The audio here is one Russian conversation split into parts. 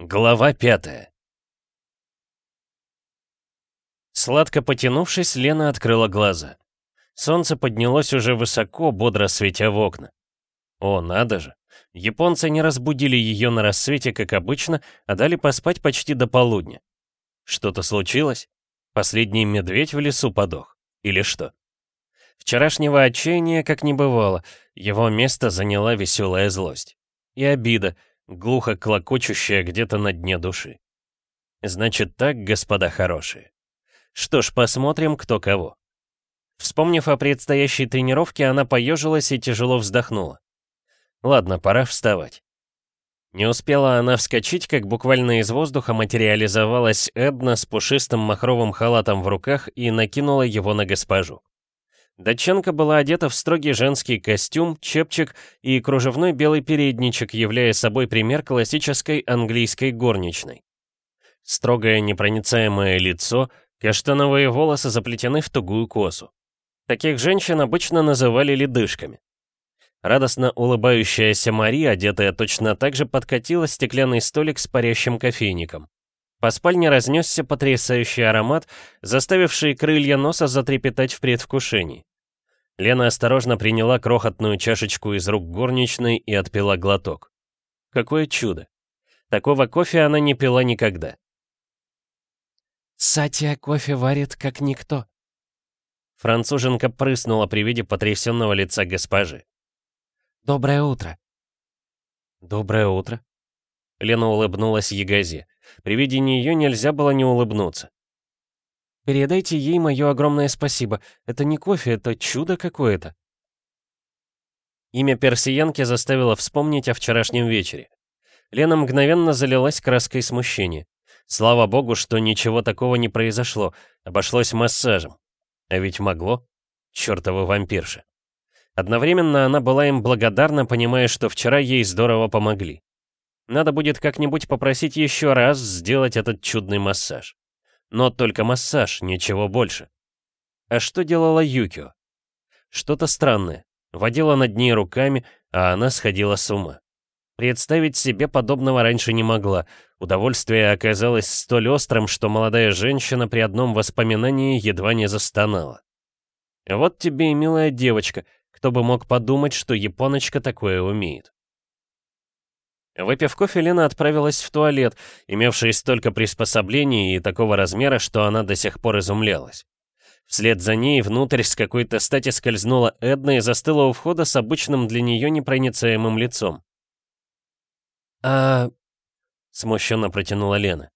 Глава пятая Сладко потянувшись, Лена открыла глаза. Солнце поднялось уже высоко, бодро светя в окна. О, надо же! Японцы не разбудили ее на рассвете, как обычно, а дали поспать почти до полудня. Что-то случилось? Последний медведь в лесу подох? Или что? Вчерашнего отчаяния как не бывало, его место заняла веселая злость. И обида, глухо клокочущая где-то на дне души. Значит так, господа хорошие. Что ж, посмотрим, кто кого. Вспомнив о предстоящей тренировке, она поежилась и тяжело вздохнула. Ладно, пора вставать. Не успела она вскочить, как буквально из воздуха материализовалась Эдна с пушистым махровым халатом в руках и накинула его на госпожу. Датчанка была одета в строгий женский костюм, чепчик и кружевной белый передничек, являя собой пример классической английской горничной. Строгое непроницаемое лицо, каштановые волосы заплетены в тугую косу. Таких женщин обычно называли ледышками. Радостно улыбающаяся Мари, одетая точно так же, подкатила стеклянный столик с парящим кофейником. По спальне разнесся потрясающий аромат, заставивший крылья носа затрепетать в предвкушении. Лена осторожно приняла крохотную чашечку из рук горничной и отпила глоток. Какое чудо! Такого кофе она не пила никогда. «Сатия кофе варит, как никто». Француженка прыснула при виде потрясенного лица госпожи. «Доброе утро». «Доброе утро». Лена улыбнулась Ягозе. При виде нее нельзя было не улыбнуться. Передайте ей мое огромное спасибо. Это не кофе, это чудо какое-то. Имя персиянки заставило вспомнить о вчерашнем вечере. Лена мгновенно залилась краской смущения. Слава богу, что ничего такого не произошло, обошлось массажем. А ведь могло. Чёртова вампирша. Одновременно она была им благодарна, понимая, что вчера ей здорово помогли. Надо будет как-нибудь попросить еще раз сделать этот чудный массаж. Но только массаж, ничего больше. А что делала Юкио? Что-то странное. Водила над ней руками, а она сходила с ума. Представить себе подобного раньше не могла. Удовольствие оказалось столь острым, что молодая женщина при одном воспоминании едва не застонала. Вот тебе и милая девочка, кто бы мог подумать, что японочка такое умеет. Выпив кофе, Лена отправилась в туалет, имевший столько приспособлений и такого размера, что она до сих пор изумлялась. Вслед за ней внутрь с какой-то стати скользнула Эдна и застыла у входа с обычным для нее непроницаемым лицом. «А...» — смущенно протянула Лена.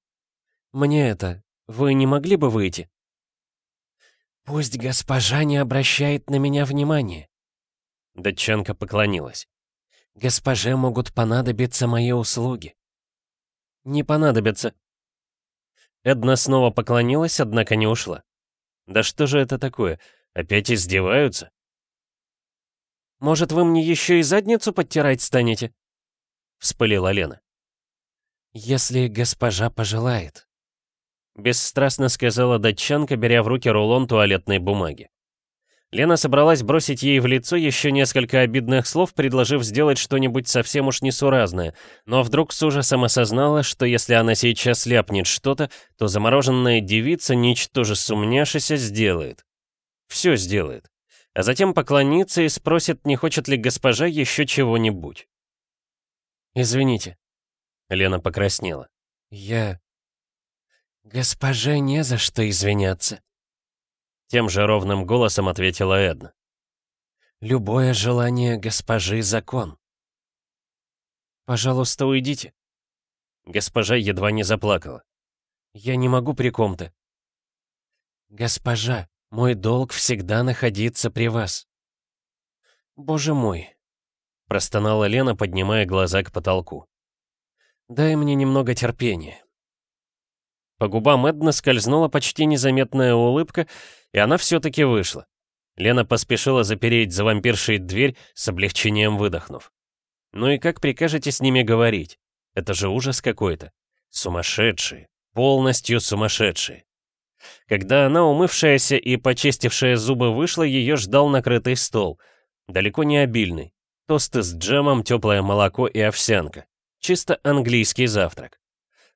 «Мне это... Вы не могли бы выйти?» «Пусть госпожа не обращает на меня внимания». Датчанка поклонилась. Госпоже могут понадобиться мои услуги. Не понадобятся. Эдна снова поклонилась, однако не ушла. Да что же это такое? Опять издеваются? Может, вы мне еще и задницу подтирать станете? Вспылила Лена. Если госпожа пожелает. Бесстрастно сказала датчанка, беря в руки рулон туалетной бумаги. Лена собралась бросить ей в лицо еще несколько обидных слов, предложив сделать что-нибудь совсем уж несуразное, но вдруг с ужасом осознала, что если она сейчас ляпнет что-то, то замороженная девица, ничтоже сумняшися, сделает. Все сделает. А затем поклонится и спросит, не хочет ли госпожа еще чего-нибудь. «Извините». Лена покраснела. «Я...» «Госпоже не за что извиняться», тем же ровным голосом ответила Эдна. «Любое желание госпожи — закон». «Пожалуйста, уйдите». Госпожа едва не заплакала. «Я не могу при ком-то». «Госпожа, мой долг всегда находиться при вас». «Боже мой», — простонала Лена, поднимая глаза к потолку. «Дай мне немного терпения». По губам Эдна скользнула почти незаметная улыбка, и она все-таки вышла. Лена поспешила запереть за вампиршей дверь, с облегчением выдохнув. «Ну и как прикажете с ними говорить? Это же ужас какой-то. Сумасшедшие. Полностью сумасшедшие». Когда она, умывшаяся и почистившая зубы, вышла, ее ждал накрытый стол. Далеко не обильный. Тосты с джемом, теплое молоко и овсянка. Чисто английский завтрак.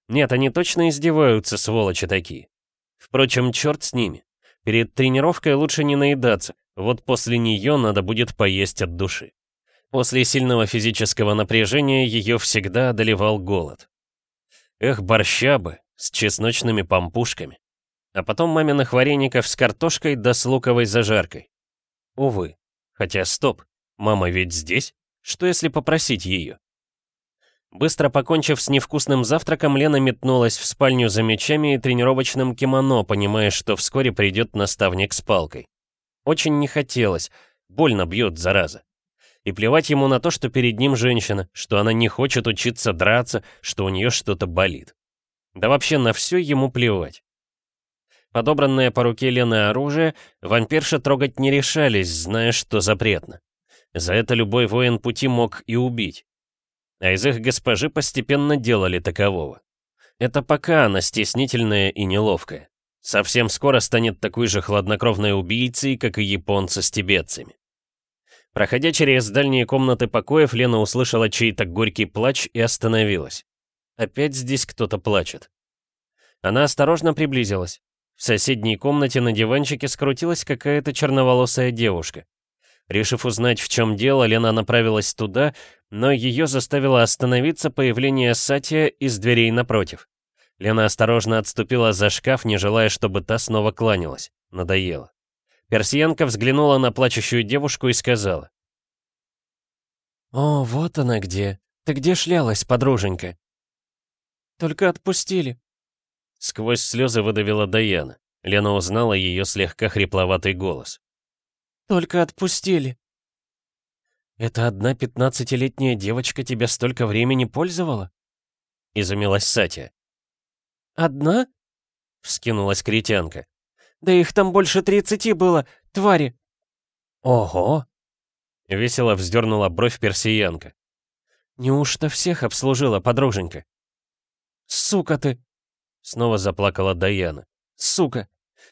Нет, они точно издеваются, сволочи такие. Впрочем, черт с ними. Перед тренировкой лучше не наедаться, вот после нее надо будет поесть от души. После сильного физического напряжения ее всегда одолевал голод. Эх, борща бы, с чесночными помпушками. А потом маминых вареников с картошкой да с луковой зажаркой. Увы. Хотя стоп, мама ведь здесь? Что если попросить ее? Быстро покончив с невкусным завтраком, Лена метнулась в спальню за мечами и тренировочным кимоно, понимая, что вскоре придет наставник с палкой. Очень не хотелось, больно бьет, зараза. И плевать ему на то, что перед ним женщина, что она не хочет учиться драться, что у нее что-то болит. Да вообще на все ему плевать. Подобранное по руке Лены оружие вампирши трогать не решались, зная, что запретно. За это любой воин пути мог и убить. А из их госпожи постепенно делали такового. Это пока она стеснительная и неловкая. Совсем скоро станет такой же хладнокровной убийцей, как и японцы с тибетцами. Проходя через дальние комнаты покоев, Лена услышала чей-то горький плач и остановилась. Опять здесь кто-то плачет. Она осторожно приблизилась. В соседней комнате на диванчике скрутилась какая-то черноволосая девушка. Решив узнать, в чем дело, Лена направилась туда, но ее заставило остановиться появление Сатия из дверей напротив. Лена осторожно отступила за шкаф, не желая, чтобы та снова кланялась. Надоело. Персиянка взглянула на плачущую девушку и сказала. «О, вот она где. Ты где шлялась, подруженька?» «Только отпустили». Сквозь слезы выдавила Даяна. Лена узнала ее слегка хрипловатый голос. «Только отпустили». «Это одна пятнадцатилетняя девочка тебя столько времени пользовала?» Изумилась Сатя. «Одна?» — вскинулась критянка. Да их там больше тридцати было, твари!» «Ого!» — весело вздернула бровь персиянка. «Неужто всех обслужила, подруженька?» «Сука ты!» — снова заплакала Даяна. «Сука!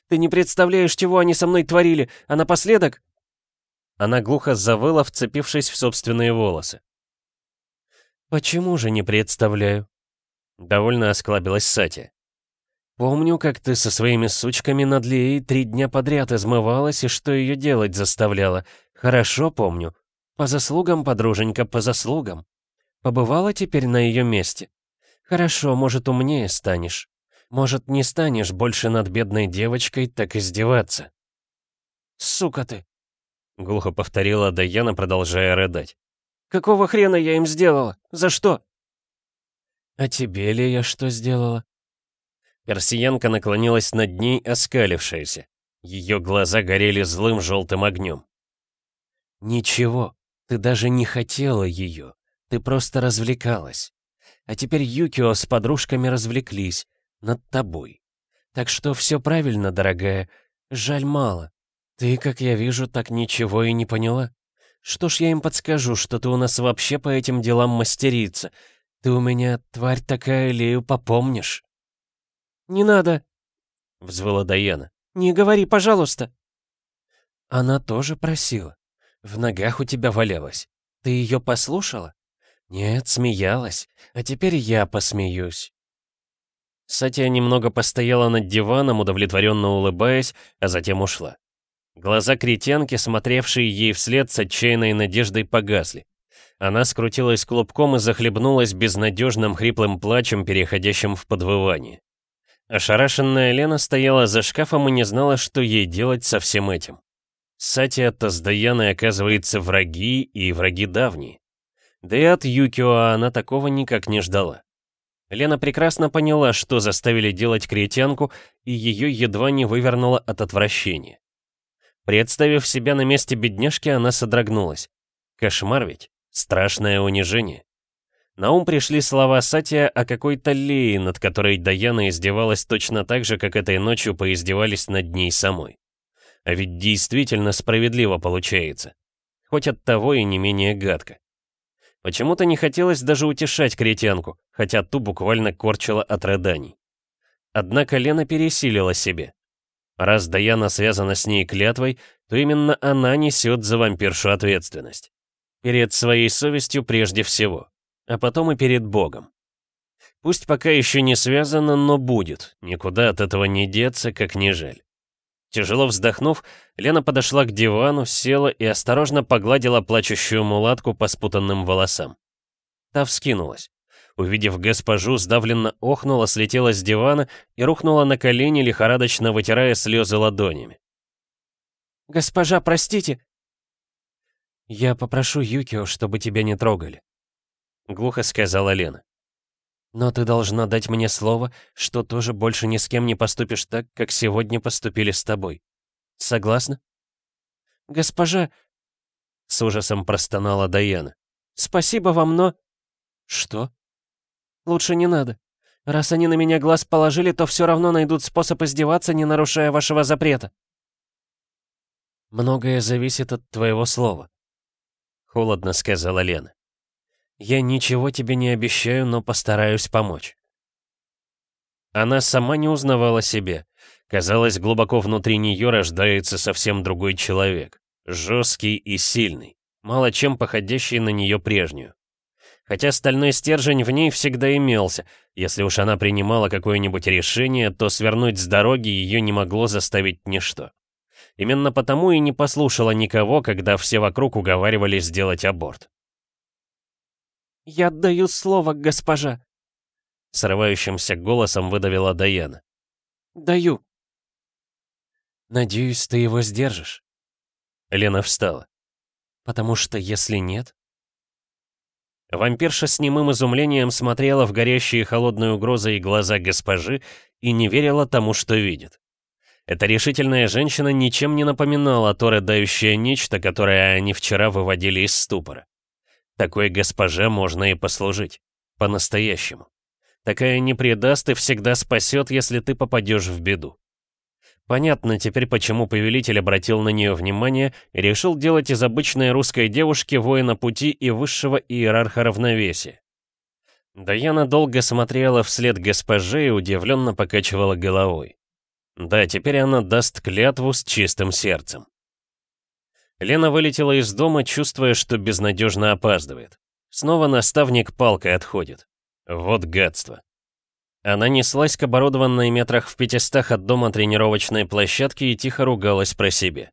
Ты не представляешь, чего они со мной творили, а напоследок...» Она глухо завыла, вцепившись в собственные волосы. «Почему же не представляю?» Довольно осклабилась Сати. Помню, как ты со своими сучками над Леей три дня подряд измывалась и что ее делать заставляла. Хорошо помню. По заслугам, подруженька, по заслугам. Побывала теперь на ее месте. Хорошо, может, умнее станешь. Может, не станешь больше над бедной девочкой так издеваться. «Сука ты!» — глухо повторила Даяна, продолжая рыдать. «Какого хрена я им сделала? За что?» «А тебе ли я что сделала?» Персиянка наклонилась над ней, оскалившаяся. Ее глаза горели злым желтым огнем. «Ничего, ты даже не хотела ее. Ты просто развлекалась. А теперь Юкио с подружками развлеклись. Над тобой. Так что все правильно, дорогая. Жаль мало. Ты, как я вижу, так ничего и не поняла. Что ж я им подскажу, что ты у нас вообще по этим делам мастерица. Ты у меня, тварь такая, Лею попомнишь». «Не надо!» — взвыла Даяна. «Не говори, пожалуйста!» Она тоже просила. В ногах у тебя валялась. Ты ее послушала? Нет, смеялась. А теперь я посмеюсь. Сатия немного постояла над диваном, удовлетворенно улыбаясь, а затем ушла. Глаза кретянки, смотревшие ей вслед с отчаянной надеждой, погасли. Она скрутилась клубком и захлебнулась безнадежным хриплым плачем, переходящим в подвывание. Ошарашенная Лена стояла за шкафом и не знала, что ей делать со всем этим. Сатия-то с Даяной, оказывается, враги и враги давние. Да и от Юкио она такого никак не ждала. Лена прекрасно поняла, что заставили делать кретянку, и ее едва не вывернуло от отвращения. Представив себя на месте бедняжки, она содрогнулась. Кошмар ведь, страшное унижение. На ум пришли слова Сатия о какой-то Лее, над которой Даяна издевалась точно так же, как этой ночью поиздевались над ней самой. А ведь действительно справедливо получается. Хоть от того и не менее гадко. Почему-то не хотелось даже утешать кретянку, хотя ту буквально корчила от рыданий. Однако Лена пересилила себе. Раз Даяна связана с ней клятвой, то именно она несет за вампиршу ответственность. Перед своей совестью прежде всего а потом и перед Богом. Пусть пока еще не связано, но будет. Никуда от этого не деться, как не жаль. Тяжело вздохнув, Лена подошла к дивану, села и осторожно погладила плачущую мулатку по спутанным волосам. Та вскинулась. Увидев госпожу, сдавленно охнула, слетела с дивана и рухнула на колени, лихорадочно вытирая слезы ладонями. «Госпожа, простите!» «Я попрошу Юкио, чтобы тебя не трогали», — глухо сказала Лена. «Но ты должна дать мне слово, что тоже больше ни с кем не поступишь так, как сегодня поступили с тобой. Согласна?» «Госпожа...» — с ужасом простонала Даяна. «Спасибо вам, но...» «Что?» «Лучше не надо. Раз они на меня глаз положили, то все равно найдут способ издеваться, не нарушая вашего запрета». «Многое зависит от твоего слова», — холодно сказала Лена. «Я ничего тебе не обещаю, но постараюсь помочь». Она сама не узнавала себя. Казалось, глубоко внутри нее рождается совсем другой человек. Жесткий и сильный, мало чем походящий на нее прежнюю. Хотя стальной стержень в ней всегда имелся. Если уж она принимала какое-нибудь решение, то свернуть с дороги ее не могло заставить ничто. Именно потому и не послушала никого, когда все вокруг уговаривали сделать аборт. «Я отдаю слово, госпожа», — срывающимся голосом выдавила Даяна. «Даю». «Надеюсь, ты его сдержишь». Лена встала. «Потому что если нет...» Вампирша с немым изумлением смотрела в горящие холодной угрозой глаза госпожи и не верила тому, что видит. Эта решительная женщина ничем не напоминала то рыдающее нечто, которое они вчера выводили из ступора. Такой госпоже можно и послужить. По-настоящему. Такая не предаст и всегда спасет, если ты попадешь в беду. Понятно теперь, почему повелитель обратил на нее внимание и решил делать из обычной русской девушки воина пути и высшего иерарха равновесия. Даяна долго смотрела вслед госпоже и удивленно покачивала головой. Да, теперь она даст клятву с чистым сердцем. Лена вылетела из дома, чувствуя, что безнадежно опаздывает. Снова наставник палкой отходит. Вот гадство. Она неслась к оборудованной метрах в пятистах от дома тренировочной площадки и тихо ругалась про себя.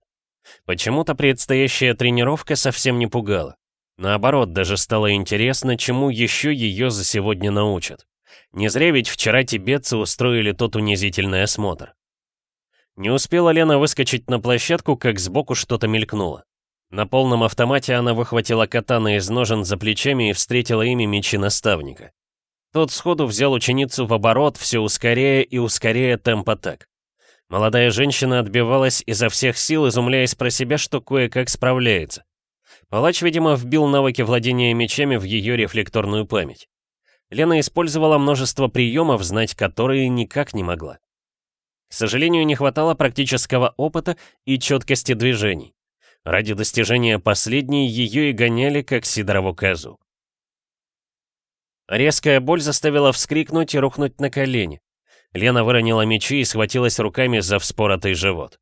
Почему-то предстоящая тренировка совсем не пугала. Наоборот, даже стало интересно, чему еще ее за сегодня научат. Не зря ведь вчера тибетцы устроили тот унизительный осмотр. Не успела Лена выскочить на площадку, как сбоку что-то мелькнуло. На полном автомате она выхватила катаны из ножен за плечами и встретила ими мечи наставника. Тот сходу взял ученицу в оборот, все ускоряя и ускоряя темп атак. Молодая женщина отбивалась изо всех сил, изумляясь про себя, что кое-как справляется. Палач, видимо, вбил навыки владения мечами в ее рефлекторную память. Лена использовала множество приемов, знать которые никак не могла. К сожалению, не хватало практического опыта и четкости движений. Ради достижения последней ее и гоняли, как Сидорову козу. Резкая боль заставила вскрикнуть и рухнуть на колени. Лена выронила мечи и схватилась руками за вспоротый живот.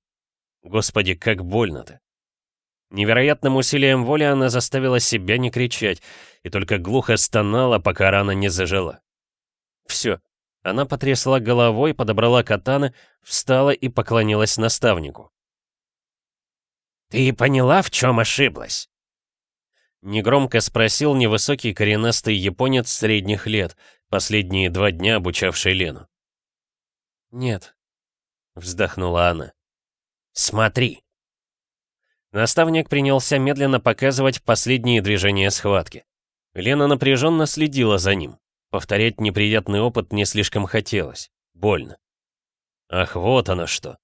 Господи, как больно-то. Невероятным усилием воли она заставила себя не кричать и только глухо стонала, пока рана не зажила. Все, она потрясла головой, подобрала катаны, встала и поклонилась наставнику. «Ты поняла, в чем ошиблась?» Негромко спросил невысокий коренастый японец средних лет, последние два дня обучавший Лену. «Нет», — вздохнула она. «Смотри». Наставник принялся медленно показывать последние движения схватки. Лена напряженно следила за ним. Повторять неприятный опыт не слишком хотелось. Больно. Ах, вот оно что.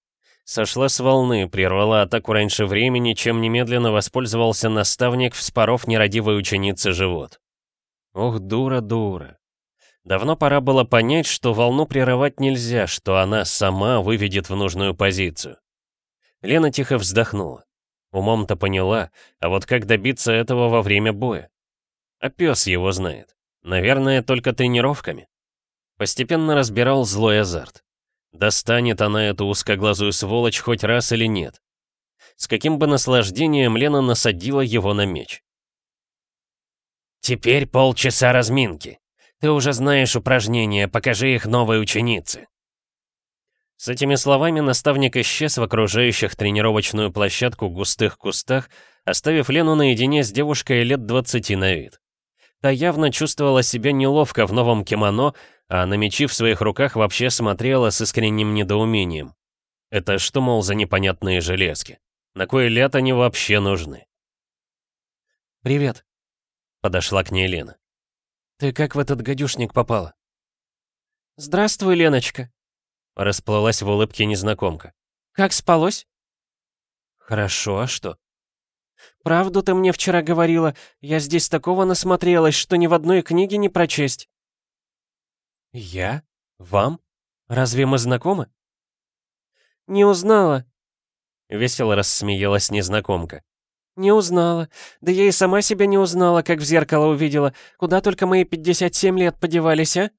Сошла с волны, прервала атаку раньше времени, чем немедленно воспользовался наставник, вспоров нерадивой ученицы живот. Ох, дура, дура. Давно пора было понять, что волну прерывать нельзя, что она сама выведет в нужную позицию. Лена тихо вздохнула. Умом-то поняла, а вот как добиться этого во время боя? А пес его знает. Наверное, только тренировками. Постепенно разбирал злой азарт. Достанет она эту узкоглазую сволочь хоть раз или нет. С каким бы наслаждением Лена насадила его на меч. «Теперь полчаса разминки. Ты уже знаешь упражнения, покажи их новой ученице». С этими словами наставник исчез в окружающих тренировочную площадку густых кустах, оставив Лену наедине с девушкой лет 20 на вид. Та явно чувствовала себя неловко в новом кимоно, а на мечи в своих руках вообще смотрела с искренним недоумением. Это что, мол, за непонятные железки? На кой ляд они вообще нужны? «Привет», — подошла к ней Лена. «Ты как в этот гадюшник попала?» «Здравствуй, Леночка», — расплылась в улыбке незнакомка. «Как спалось?» «Хорошо, а что?» «Правду ты мне вчера говорила. Я здесь такого насмотрелась, что ни в одной книге не прочесть». «Я? Вам? Разве мы знакомы?» «Не узнала», — весело рассмеялась незнакомка. «Не узнала. Да я и сама себя не узнала, как в зеркало увидела. Куда только мои 57 лет подевались, а?»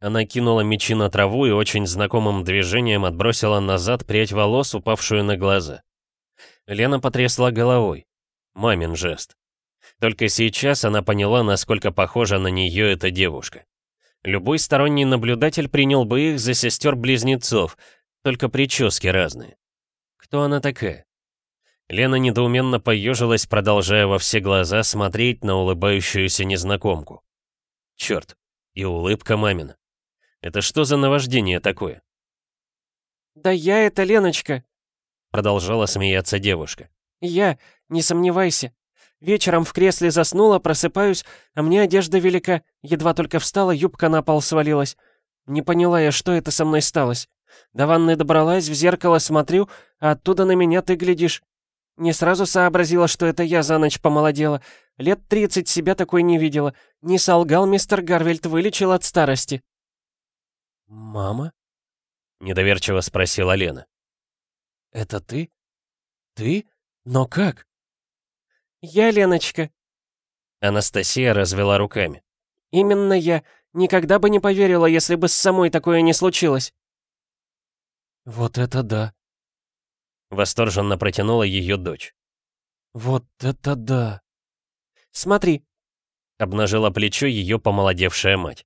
Она кинула мечи на траву и очень знакомым движением отбросила назад прядь волос, упавшую на глаза. Лена потрясла головой. Мамин жест. Только сейчас она поняла, насколько похожа на нее эта девушка. Любой сторонний наблюдатель принял бы их за сестер-близнецов, только прически разные. Кто она такая? Лена недоуменно поежилась, продолжая во все глаза смотреть на улыбающуюся незнакомку. Черт, и улыбка мамина. Это что за наваждение такое? «Да я это Леночка», — продолжала смеяться девушка. «Я, не сомневайся. Вечером в кресле заснула, просыпаюсь, а мне одежда велика. Едва только встала, юбка на пол свалилась. Не поняла я, что это со мной сталось. До ванны добралась, в зеркало смотрю, а оттуда на меня ты глядишь. Не сразу сообразила, что это я за ночь помолодела. Лет тридцать себя такой не видела. Не солгал мистер Гарвельд, вылечил от старости. «Мама?» — недоверчиво спросила Лена. «Это ты? Ты? Но как?» «Я, Леночка». Анастасия развела руками. «Именно я. Никогда бы не поверила, если бы с самой такое не случилось». «Вот это да!» Восторженно протянула ее дочь. «Вот это да!» «Смотри!» Обнажила плечо ее помолодевшая мать.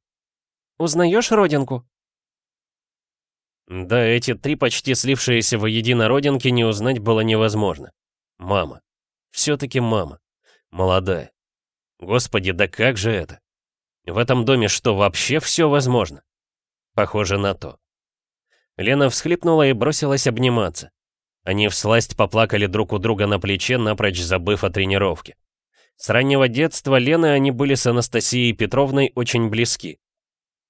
«Узнаешь родинку?» Да, эти три почти слившиеся воедино родинки не узнать было невозможно. Мама. Все-таки мама. Молодая. Господи, да как же это? В этом доме что, вообще все возможно? Похоже на то. Лена всхлипнула и бросилась обниматься. Они всласть поплакали друг у друга на плече, напрочь забыв о тренировке. С раннего детства Лены они были с Анастасией Петровной очень близки.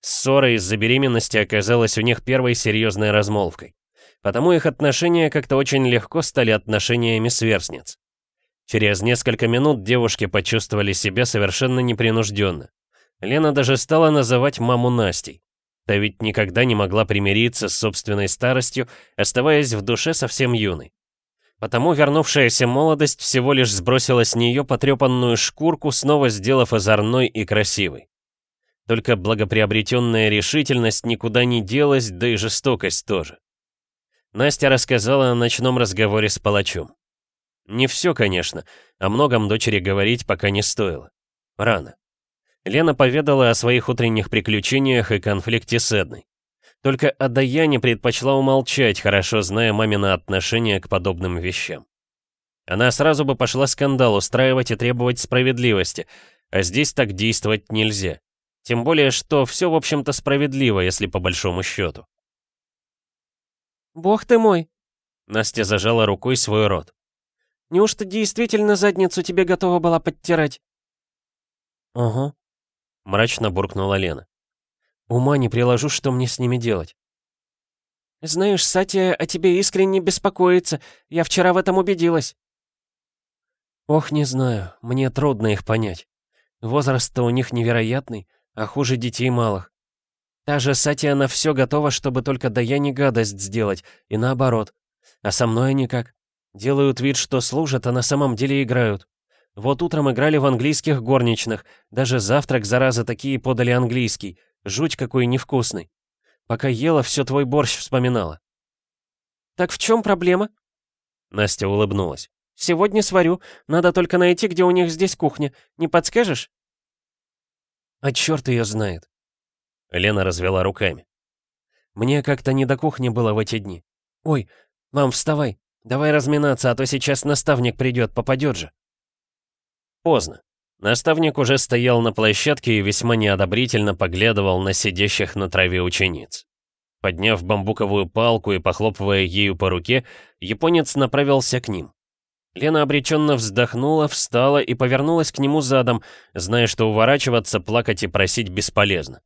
Ссора из-за беременности оказалась у них первой серьезной размолвкой. Потому их отношения как-то очень легко стали отношениями сверстниц. Через несколько минут девушки почувствовали себя совершенно непринужденно. Лена даже стала называть маму Настей. Та ведь никогда не могла примириться с собственной старостью, оставаясь в душе совсем юной. Потому вернувшаяся молодость всего лишь сбросила с нее потрепанную шкурку, снова сделав озорной и красивой. Только благоприобретенная решительность никуда не делась, да и жестокость тоже. Настя рассказала о ночном разговоре с палачом. Не все, конечно, о многом дочери говорить пока не стоило. Рано. Лена поведала о своих утренних приключениях и конфликте с Эдной. Только о Даяне предпочла умолчать, хорошо зная мамино отношение к подобным вещам. Она сразу бы пошла скандал устраивать и требовать справедливости, а здесь так действовать нельзя. Тем более, что все, в общем-то, справедливо, если по большому счету. «Бог ты мой!» Настя зажала рукой свой рот. «Неужто действительно задницу тебе готова была подтирать?» «Ага», — мрачно буркнула Лена. «Ума не приложу, что мне с ними делать». «Знаешь, Сатия о тебе искренне беспокоится. Я вчера в этом убедилась». «Ох, не знаю. Мне трудно их понять. Возраст-то у них невероятный а хуже детей малых. Та же Сатия на все готова, чтобы только да я не гадость сделать, и наоборот. А со мной они как? Делают вид, что служат, а на самом деле играют. Вот утром играли в английских горничных, даже завтрак, зараза, такие подали английский. Жуть какой невкусный. Пока ела, все твой борщ вспоминала. «Так в чем проблема?» Настя улыбнулась. «Сегодня сварю. Надо только найти, где у них здесь кухня. Не подскажешь?» А черт ее знает. Лена развела руками. Мне как-то не до кухни было в эти дни. Ой, мам, вставай. Давай разминаться, а то сейчас наставник придет, попадет же. Поздно. Наставник уже стоял на площадке и весьма неодобрительно поглядывал на сидящих на траве учениц. Подняв бамбуковую палку и похлопывая ею по руке, японец направился к ним. Лена обреченно вздохнула, встала и повернулась к нему задом, зная, что уворачиваться, плакать и просить бесполезно.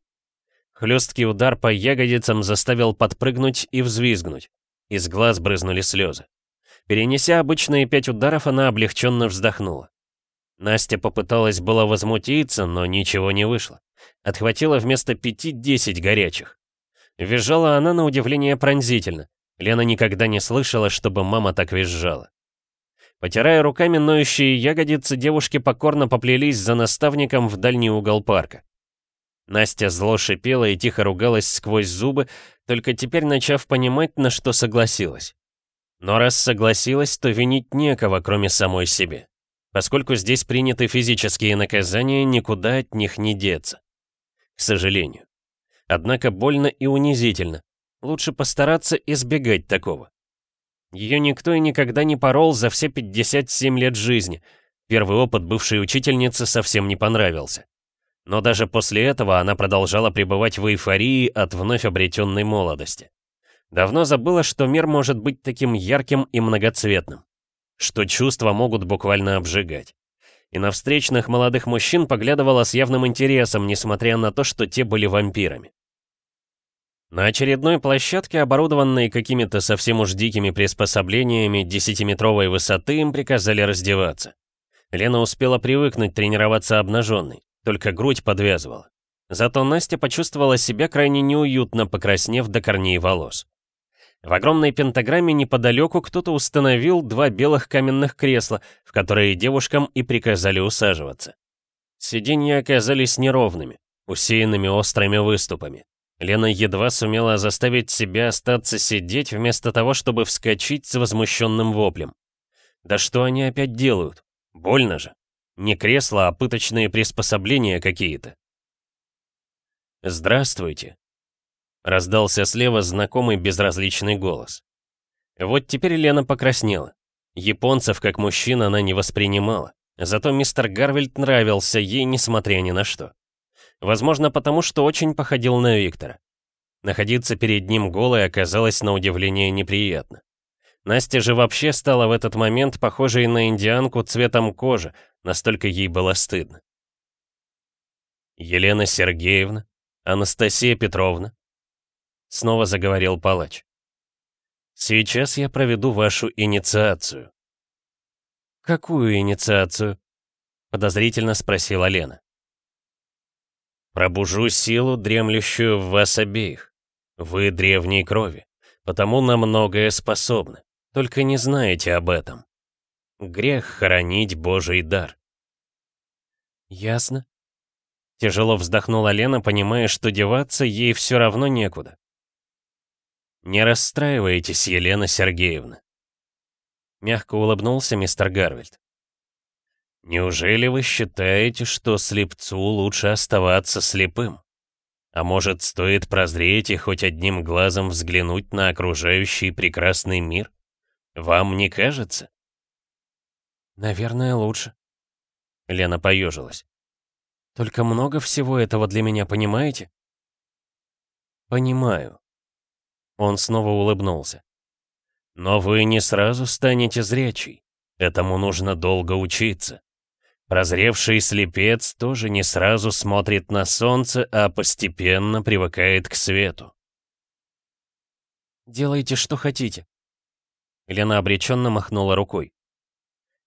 Хлесткий удар по ягодицам заставил подпрыгнуть и взвизгнуть. Из глаз брызнули слезы. Перенеся обычные пять ударов, она облегченно вздохнула. Настя попыталась было возмутиться, но ничего не вышло. Отхватила вместо пяти десять горячих. Визжала она на удивление пронзительно. Лена никогда не слышала, чтобы мама так визжала. Потирая руками ноющие ягодицы, девушки покорно поплелись за наставником в дальний угол парка. Настя зло шипела и тихо ругалась сквозь зубы, только теперь начав понимать, на что согласилась. Но раз согласилась, то винить некого, кроме самой себе. Поскольку здесь приняты физические наказания, никуда от них не деться. К сожалению. Однако больно и унизительно. Лучше постараться избегать такого. Ее никто и никогда не порол за все 57 лет жизни. Первый опыт бывшей учительницы совсем не понравился. Но даже после этого она продолжала пребывать в эйфории от вновь обретенной молодости. Давно забыла, что мир может быть таким ярким и многоцветным. Что чувства могут буквально обжигать. И на встречных молодых мужчин поглядывала с явным интересом, несмотря на то, что те были вампирами. На очередной площадке, оборудованной какими-то совсем уж дикими приспособлениями десятиметровой высоты, им приказали раздеваться. Лена успела привыкнуть тренироваться обнаженной, только грудь подвязывала. Зато Настя почувствовала себя крайне неуютно, покраснев до корней волос. В огромной пентаграмме неподалеку кто-то установил два белых каменных кресла, в которые девушкам и приказали усаживаться. Сиденья оказались неровными, усеянными острыми выступами. Лена едва сумела заставить себя остаться сидеть, вместо того, чтобы вскочить с возмущенным воплем. Да что они опять делают? Больно же. Не кресло, а пыточные приспособления какие-то. «Здравствуйте», — раздался слева знакомый безразличный голос. Вот теперь Лена покраснела. Японцев как мужчин она не воспринимала. Зато мистер Гарвельд нравился ей, несмотря ни на что. Возможно, потому что очень походил на Виктора. Находиться перед ним голой оказалось на удивление неприятно. Настя же вообще стала в этот момент похожей на индианку цветом кожи, настолько ей было стыдно. «Елена Сергеевна? Анастасия Петровна?» Снова заговорил палач. «Сейчас я проведу вашу инициацию». «Какую инициацию?» Подозрительно спросила Лена. Пробужу силу, дремлющую в вас обеих. Вы древней крови, потому на многое способны. Только не знаете об этом. Грех хоронить Божий дар. Ясно. Тяжело вздохнула Лена, понимая, что деваться ей все равно некуда. Не расстраивайтесь, Елена Сергеевна. Мягко улыбнулся мистер Гарвельд. Неужели вы считаете, что слепцу лучше оставаться слепым? А может, стоит прозреть и хоть одним глазом взглянуть на окружающий прекрасный мир? Вам не кажется? Наверное, лучше. Лена поежилась. Только много всего этого для меня, понимаете? Понимаю. Он снова улыбнулся. Но вы не сразу станете зрячей. Этому нужно долго учиться. Прозревший слепец тоже не сразу смотрит на солнце, а постепенно привыкает к свету. «Делайте, что хотите». Лена обреченно махнула рукой.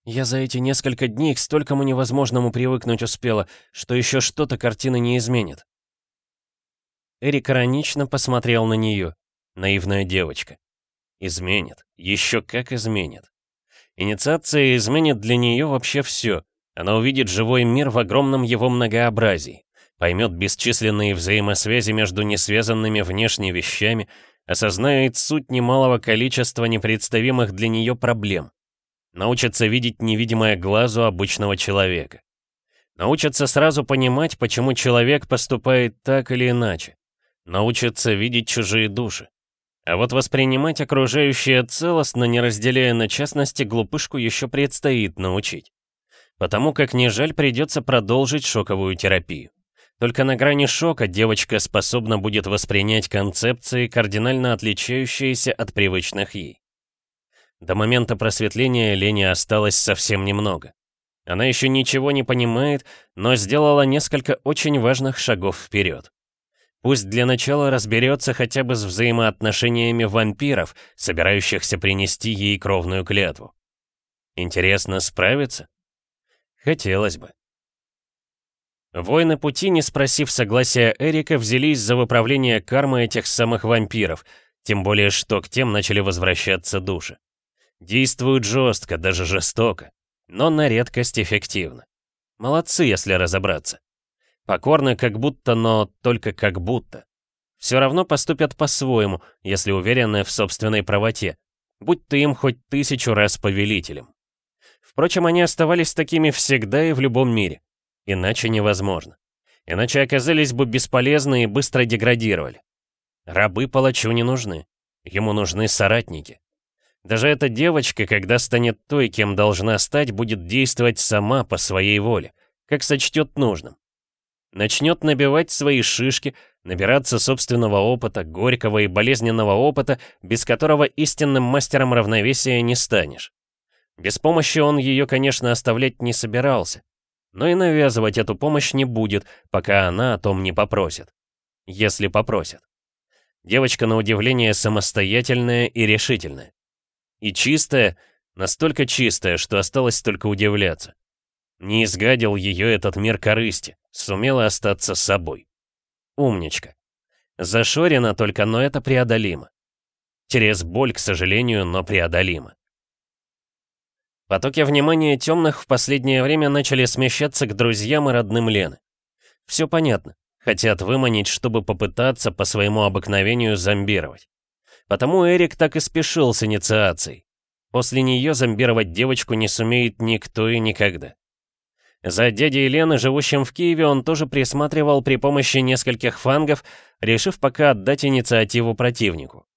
«Я за эти несколько дней к столькому невозможному привыкнуть успела, что еще что-то картины не изменит». Эрик иронично посмотрел на нее, наивная девочка. Изменит, еще как изменит. Инициация изменит для нее вообще все — она увидит живой мир в огромном его многообразии, поймет бесчисленные взаимосвязи между несвязанными внешне вещами, осознает суть немалого количества непредставимых для нее проблем, научится видеть невидимое глазу обычного человека. Научатся сразу понимать, почему человек поступает так или иначе. Научатся видеть чужие души. А вот воспринимать окружающее целостно, не разделяя на частности, глупышку еще предстоит научить. Потому как не жаль придется продолжить шоковую терапию. Только на грани шока девочка способна будет воспринять концепции, кардинально отличающиеся от привычных ей. До момента просветления Лене осталось совсем немного. Она еще ничего не понимает, но сделала несколько очень важных шагов вперед. Пусть для начала разберется хотя бы с взаимоотношениями вампиров, собирающихся принести ей кровную клятву. Интересно, справится? Хотелось бы. Воины пути, не спросив согласия Эрика, взялись за выправление кармы этих самых вампиров, тем более что к тем начали возвращаться души. Действуют жестко, даже жестоко, но на редкость эффективно. Молодцы, если разобраться. Покорны как будто, но только как будто. Все равно поступят по-своему, если уверены в собственной правоте, будь ты им хоть тысячу раз повелителем. Впрочем, они оставались такими всегда и в любом мире. Иначе невозможно. Иначе оказались бы бесполезны и быстро деградировали. Рабы палачу не нужны. Ему нужны соратники. Даже эта девочка, когда станет той, кем должна стать, будет действовать сама по своей воле, как сочтет нужным. Начнет набивать свои шишки, набираться собственного опыта, горького и болезненного опыта, без которого истинным мастером равновесия не станешь. Без помощи он ее, конечно, оставлять не собирался, но и навязывать эту помощь не будет, пока она о том не попросит. Если попросит. Девочка, на удивление, самостоятельная и решительная. И чистая, настолько чистая, что осталось только удивляться. Не изгадил ее этот мир корысти, сумела остаться собой. Умничка. Зашорена только, но это преодолимо. Через боль, к сожалению, но преодолимо. Потоки внимания темных в последнее время начали смещаться к друзьям и родным Лены. Все понятно. Хотят выманить, чтобы попытаться по своему обыкновению зомбировать. Потому Эрик так и спешил с инициацией. После нее зомбировать девочку не сумеет никто и никогда. За дядей Лены, живущим в Киеве, он тоже присматривал при помощи нескольких фангов, решив пока отдать инициативу противнику.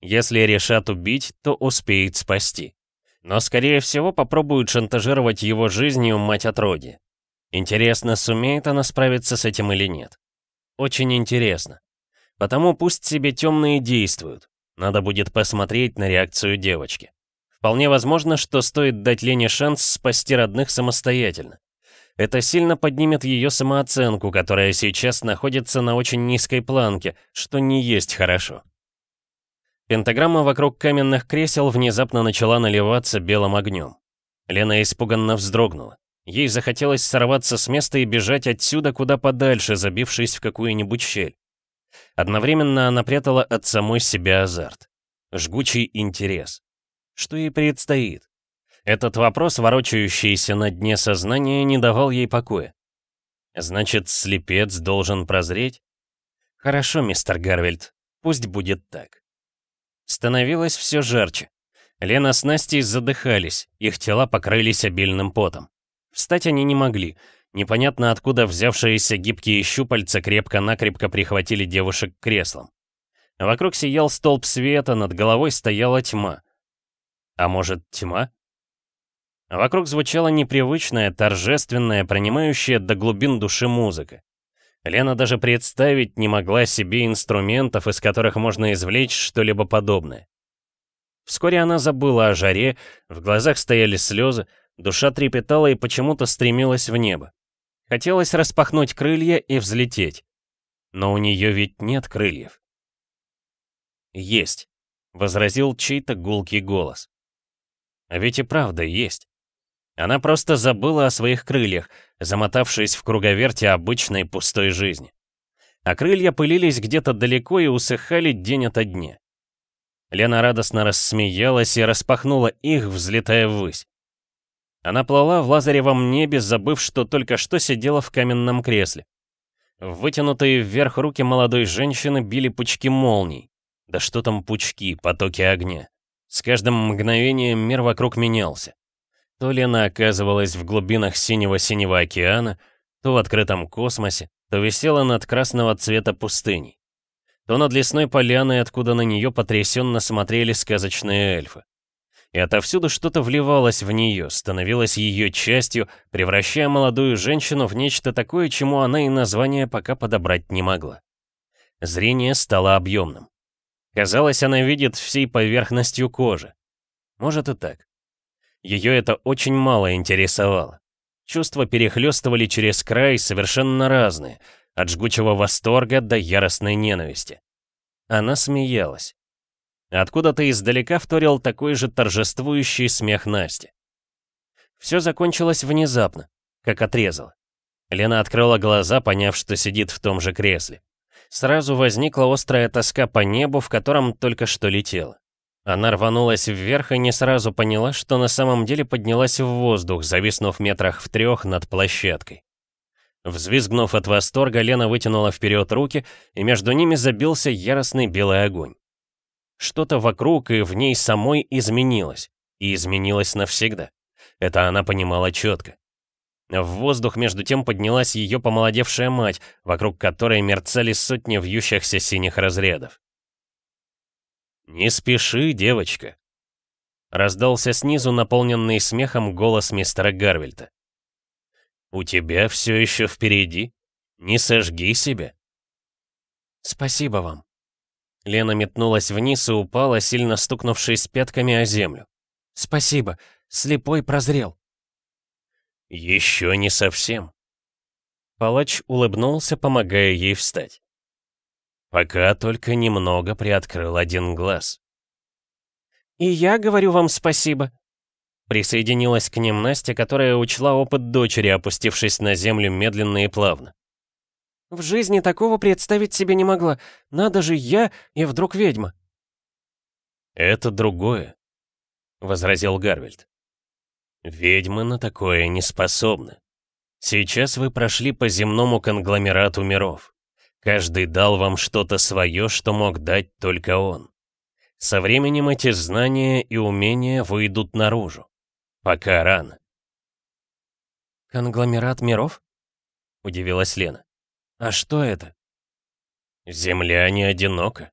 Если решат убить, то успеет спасти. Но, скорее всего, попробуют шантажировать его жизнью мать отродья. Интересно, сумеет она справиться с этим или нет? Очень интересно. Потому пусть себе темные действуют. Надо будет посмотреть на реакцию девочки. Вполне возможно, что стоит дать Лене шанс спасти родных самостоятельно. Это сильно поднимет ее самооценку, которая сейчас находится на очень низкой планке, что не есть хорошо. Пентаграмма вокруг каменных кресел внезапно начала наливаться белым огнем. Лена испуганно вздрогнула. Ей захотелось сорваться с места и бежать отсюда куда подальше, забившись в какую-нибудь щель. Одновременно она прятала от самой себя азарт. Жгучий интерес. Что ей предстоит? Этот вопрос, ворочающийся на дне сознания, не давал ей покоя. Значит, слепец должен прозреть? Хорошо, мистер Гарвельд, пусть будет так. Становилось все жарче. Лена с Настей задыхались, их тела покрылись обильным потом. Встать они не могли, Непонятно откуда взявшиеся гибкие щупальца крепко-накрепко прихватили девушек к креслам. Вокруг сиял столб света, над головой стояла тьма. А может, тьма? Вокруг звучала непривычная, торжественная, пронимающая до глубин души музыка. Лена даже представить не могла себе инструментов, из которых можно извлечь что-либо подобное. Вскоре она забыла о жаре, в глазах стояли слезы, душа трепетала и почему-то стремилась в небо. Хотелось распахнуть крылья и взлететь. Но у нее ведь нет крыльев. «Есть», — возразил чей-то гулкий голос. А ведь и правда есть. Она просто забыла о своих крыльях, замотавшись в круговерте обычной пустой жизни. А крылья пылились где-то далеко и усыхали день ото дня. Лена радостно рассмеялась и распахнула их, взлетая ввысь. Она плыла в лазаревом небе, забыв, что только что сидела в каменном кресле. Вытянутые вверх руки молодой женщины били пучки молний. Да что там пучки, потоки огня. С каждым мгновением мир вокруг менялся. То Лена оказывалась в глубинах синего-синего океана, то в открытом космосе, то висела над красного цвета пустыней. То над лесной поляной, откуда на нее потрясенно смотрели сказочные эльфы. И отовсюду что-то вливалось в нее, становилось ее частью, превращая молодую женщину в нечто такое, чему она и название пока подобрать не могла. Зрение стало объемным. Казалось, она видит всей поверхностью кожи. Может и так. Ее это очень мало интересовало. Чувства перехлестывали через край, совершенно разные, от жгучего восторга до яростной ненависти. Она смеялась. Откуда-то издалека вторил такой же торжествующий смех Насти. Все закончилось внезапно, как отрезало. Лена открыла глаза, поняв, что сидит в том же кресле. Сразу возникла острая тоска по небу, в котором только что летела. Она рванулась вверх и не сразу поняла, что на самом деле поднялась в воздух, зависнув метрах в трех над площадкой. Взвизгнув от восторга, Лена вытянула вперед руки, и между ними забился яростный белый огонь. Что-то вокруг и в ней самой изменилось, и изменилось навсегда. Это она понимала четко. В воздух между тем поднялась ее помолодевшая мать, вокруг которой мерцали сотни вьющихся синих разрядов. «Не спеши, девочка!» Раздался снизу наполненный смехом голос мистера Гарвельта. «У тебя все еще впереди. Не сожги себя». «Спасибо вам». Лена метнулась вниз и упала, сильно стукнувшись пятками о землю. «Спасибо. Слепой прозрел». «Еще не совсем». Палач улыбнулся, помогая ей встать. Пока только немного приоткрыл один глаз. «И я говорю вам спасибо», Присоединилась к ним Настя, которая учла опыт дочери, опустившись на землю медленно и плавно. «В жизни такого представить себе не могла. Надо же, я и вдруг ведьма». «Это другое», — возразил Гарвельд. «Ведьмы на такое не способны. Сейчас вы прошли по земному конгломерату миров. Каждый дал вам что-то свое, что мог дать только он. Со временем эти знания и умения выйдут наружу. Пока рано. «Конгломерат миров?» — удивилась Лена. «А что это?» «Земля не одинока.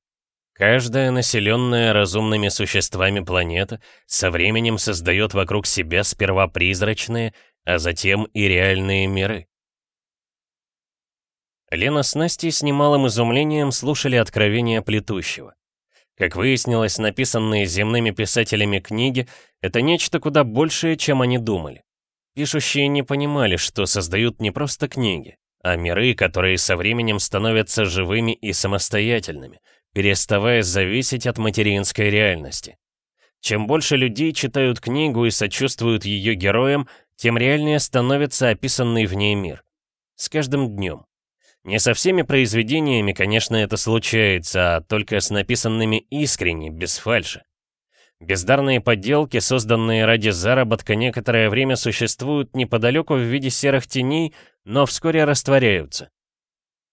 Каждая населенная разумными существами планета со временем создает вокруг себя сперва призрачные, а затем и реальные миры. Лена с Настей с немалым изумлением слушали откровения плетущего. Как выяснилось, написанные земными писателями книги — это нечто куда большее, чем они думали. Пишущие не понимали, что создают не просто книги, а миры, которые со временем становятся живыми и самостоятельными, переставая зависеть от материнской реальности. Чем больше людей читают книгу и сочувствуют ее героям, тем реальнее становится описанный в ней мир. С каждым днем. Не со всеми произведениями, конечно, это случается, а только с написанными искренне, без фальши. Бездарные подделки, созданные ради заработка, некоторое время существуют неподалеку в виде серых теней, но вскоре растворяются.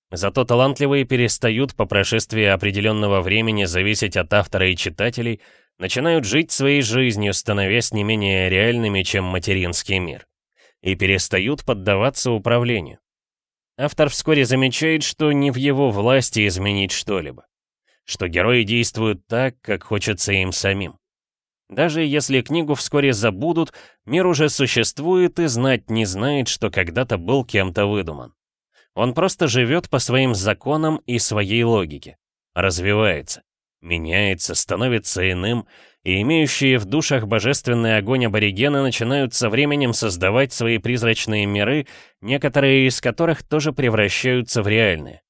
Зато талантливые перестают по прошествии определенного времени зависеть от автора и читателей, начинают жить своей жизнью, становясь не менее реальными, чем материнский мир. И перестают поддаваться управлению. Автор вскоре замечает, что не в его власти изменить что-либо. Что герои действуют так, как хочется им самим. Даже если книгу вскоре забудут, мир уже существует и знать не знает, что когда-то был кем-то выдуман. Он просто живет по своим законам и своей логике. Развивается, меняется, становится иным, и имеющие в душах божественный огонь аборигены начинают со временем создавать свои призрачные миры, некоторые из которых тоже превращаются в реальные.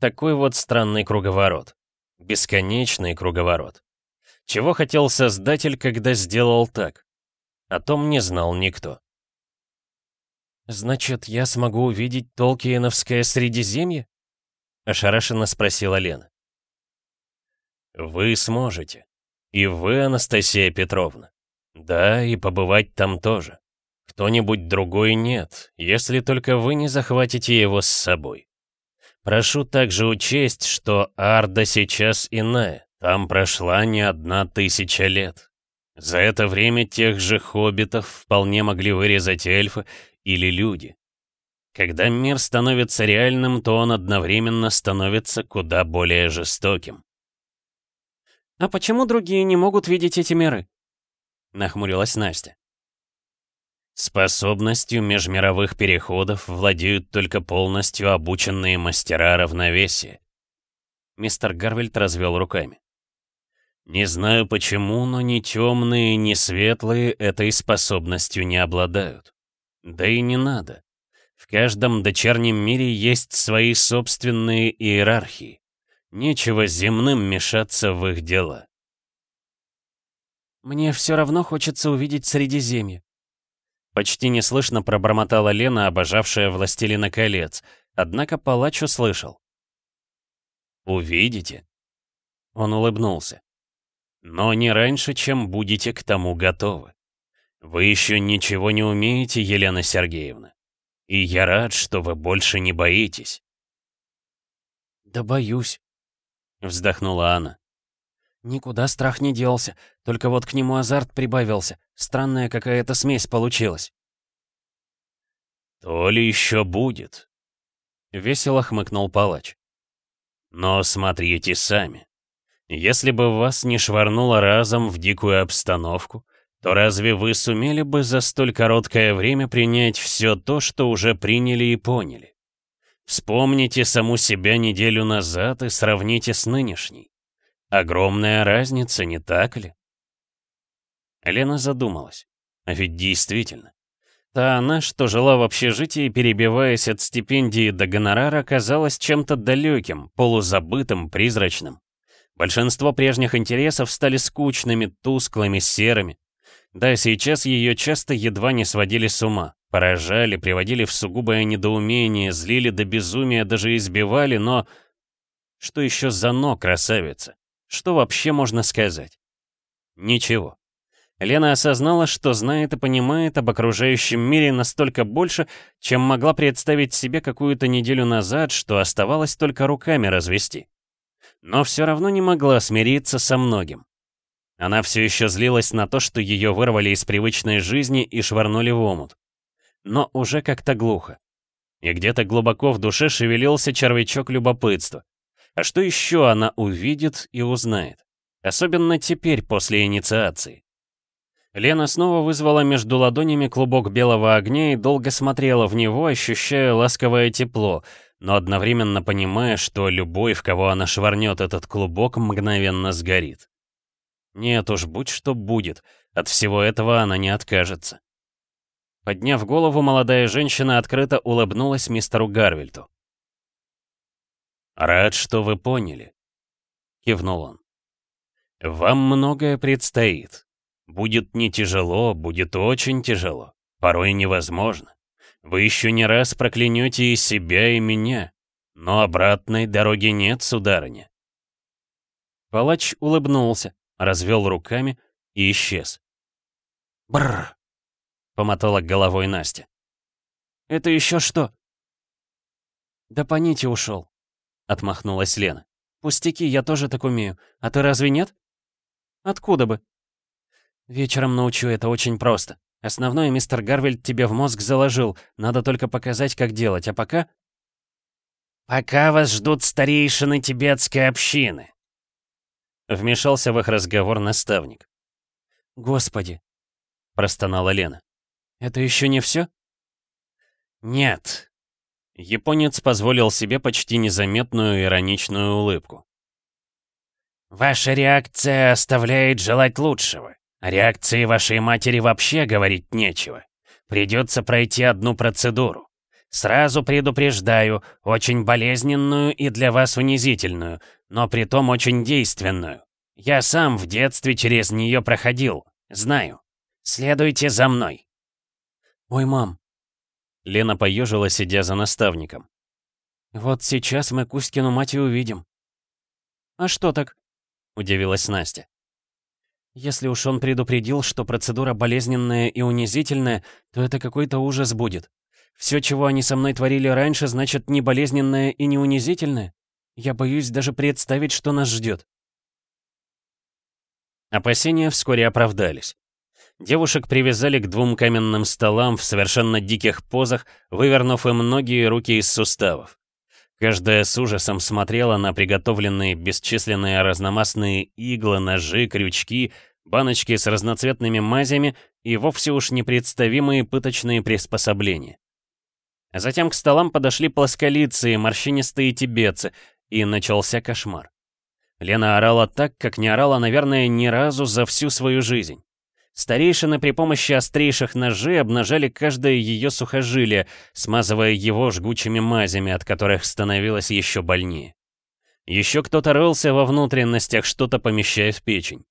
Такой вот странный круговорот. Бесконечный круговорот. Чего хотел Создатель, когда сделал так? О том не знал никто. «Значит, я смогу увидеть Толкиеновское Средиземье?» — ошарашенно спросила Лена. «Вы сможете», и вы, Анастасия Петровна. Да, и побывать там тоже. Кто-нибудь другой нет, если только вы не захватите его с собой. Прошу также учесть, что Арда сейчас иная, там прошла не одна тысяча лет. За это время тех же хоббитов вполне могли вырезать эльфы или люди. Когда мир становится реальным, то он одновременно становится куда более жестоким. «А почему другие не могут видеть эти миры?» — нахмурилась Настя. Способностью межмировых переходов владеют только полностью обученные мастера равновесия. Мистер Гарвельд развел руками. Не знаю почему, но ни темные, ни светлые этой способностью не обладают. Да и не надо. В каждом дочернем мире есть свои собственные иерархии. Нечего земным мешаться в их дела. «Мне все равно хочется увидеть Средиземье», Почти неслышно пробормотала Лена, обожавшая «Властелина колец», однако палач услышал. «Увидите?» Он улыбнулся. «Но не раньше, чем будете к тому готовы. Вы еще ничего не умеете, Елена Сергеевна. И я рад, что вы больше не боитесь. «Да боюсь», — вздохнула она. «Никуда страх не делся, только вот к нему азарт прибавился. Странная какая-то смесь получилась». «То ли еще будет», — весело хмыкнул палач. «Но смотрите сами. Если бы вас не швырнуло разом в дикую обстановку, то разве вы сумели бы за столь короткое время принять все то, что уже приняли и поняли? Вспомните саму себя неделю назад и сравните с нынешней. Огромная разница, не так ли? Лена задумалась. А ведь действительно. Та она, что жила в общежитии, перебиваясь от стипендии до гонорара, казалась чем-то далеким, полузабытым, призрачным. Большинство прежних интересов стали скучными, тусклыми, серыми. Да, сейчас ее часто едва не сводили с ума, поражали, приводили в сугубое недоумение, злили до безумия, даже избивали, но... Что еще за «но», красавица? Что вообще можно сказать? Ничего. Лена осознала, что знает и понимает об окружающем мире настолько больше, чем могла представить себе какую-то неделю назад, что оставалось только руками развести. Но все равно не могла смириться со многим. Она все еще злилась на то, что ее вырвали из привычной жизни и швырнули в омут. Но уже как-то глухо. И где-то глубоко в душе шевелился червячок любопытства. А что еще она увидит и узнает? Особенно теперь, после инициации. Лена снова вызвала между ладонями клубок белого огня и долго смотрела в него, ощущая ласковое тепло, но одновременно понимая, что любой, в кого она швырнет этот клубок, мгновенно сгорит. Нет уж, будь что будет, от всего этого она не откажется. Подняв голову, молодая женщина открыто улыбнулась мистеру Гарвельту. «Рад, что вы поняли», — кивнул он. «Вам многое предстоит. Будет не тяжело, будет очень тяжело, порой невозможно. Вы еще не раз проклянете и себя, и меня, но обратной дороги нет, сударыня». Палач улыбнулся, развел руками и исчез. Бррр, помотала головой Настя. Это еще что? Да по нити ушел, отмахнулась Лена. Пустяки, я тоже так умею. А ты разве нет? Откуда бы? Вечером научу, это очень просто. Основное мистер Гарвельд тебе в мозг заложил, надо только показать, как делать, а пока... «Пока вас ждут старейшины тибетской общины», Вмешался в их разговор наставник. «Господи!» — простонала Лена. «Это еще не все?» «Нет». Японец позволил себе почти незаметную ироничную улыбку. «Ваша реакция оставляет желать лучшего. О реакции вашей матери вообще говорить нечего. Придется пройти одну процедуру. Сразу предупреждаю, очень болезненную и для вас унизительную, но притом очень действенную. Я сам в детстве через нее проходил, знаю. Следуйте за мной. Ой, мам. Лена поежила, сидя за наставником. Вот сейчас мы Кузькину мать и увидим. А что так? Удивилась Настя. Если уж он предупредил, что процедура болезненная и унизительная, то это какой-то ужас будет. Все, чего они со мной творили раньше, значит не болезненное и не унизительное? Я боюсь даже представить, что нас ждет. Опасения вскоре оправдались. Девушек привязали к двум каменным столам в совершенно диких позах, вывернув им ноги и руки из суставов. Каждая с ужасом смотрела на приготовленные бесчисленные разномастные иглы, ножи, крючки, баночки с разноцветными мазями и вовсе уж непредставимые пыточные приспособления. Затем к столам подошли плосколицы и морщинистые тибетцы, и начался кошмар. Лена орала так, как не орала, наверное, ни разу за всю свою жизнь. Старейшины при помощи острейших ножей обнажали каждое ее сухожилие, смазывая его жгучими мазями, от которых становилось еще больнее. Еще кто-то рылся во внутренностях, что-то помещая в печень.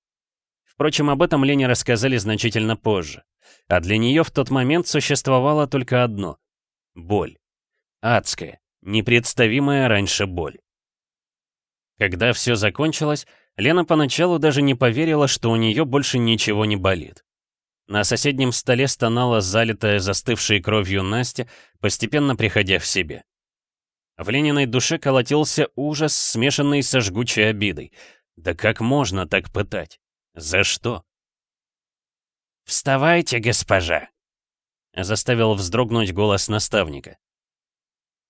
Впрочем, об этом Лене рассказали значительно позже. А для нее в тот момент существовало только одно — боль. Адская, непредставимая раньше боль. Когда все закончилось, Лена поначалу даже не поверила, что у нее больше ничего не болит. На соседнем столе стонала залитая застывшей кровью Настя, постепенно приходя в себе. В Лениной душе колотился ужас, смешанный со жгучей обидой. Да как можно так пытать? За что? «Вставайте, госпожа!» — заставил вздрогнуть голос наставника.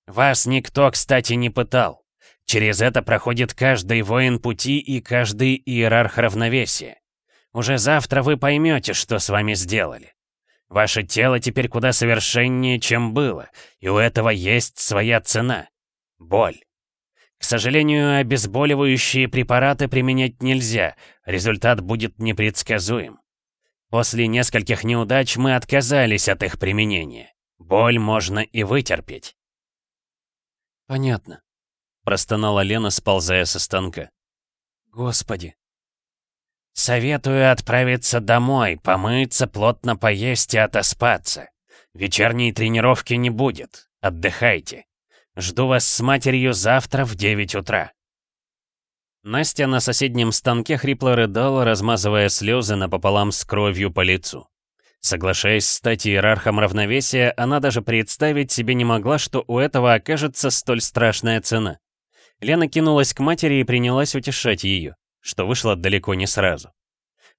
«Вас никто, кстати, не пытал. Через это проходит каждый воин пути и каждый иерарх равновесия. Уже завтра вы поймете, что с вами сделали. Ваше тело теперь куда совершеннее, чем было, и у этого есть своя цена — боль. К сожалению, обезболивающие препараты применять нельзя, результат будет непредсказуем. После нескольких неудач мы отказались от их применения. Боль можно и вытерпеть. Понятно. Простонала Лена, сползая со станка. Господи. Советую отправиться домой, помыться, плотно поесть и отоспаться. Вечерней тренировки не будет. Отдыхайте. Жду вас с матерью завтра в 9 утра. Настя на соседнем станке хрипло рыдала, размазывая слезы напополам с кровью по лицу. Соглашаясь стать иерархом равновесия, она даже представить себе не могла, что у этого окажется столь страшная цена. Лена кинулась к матери и принялась утешать ее, что вышло далеко не сразу.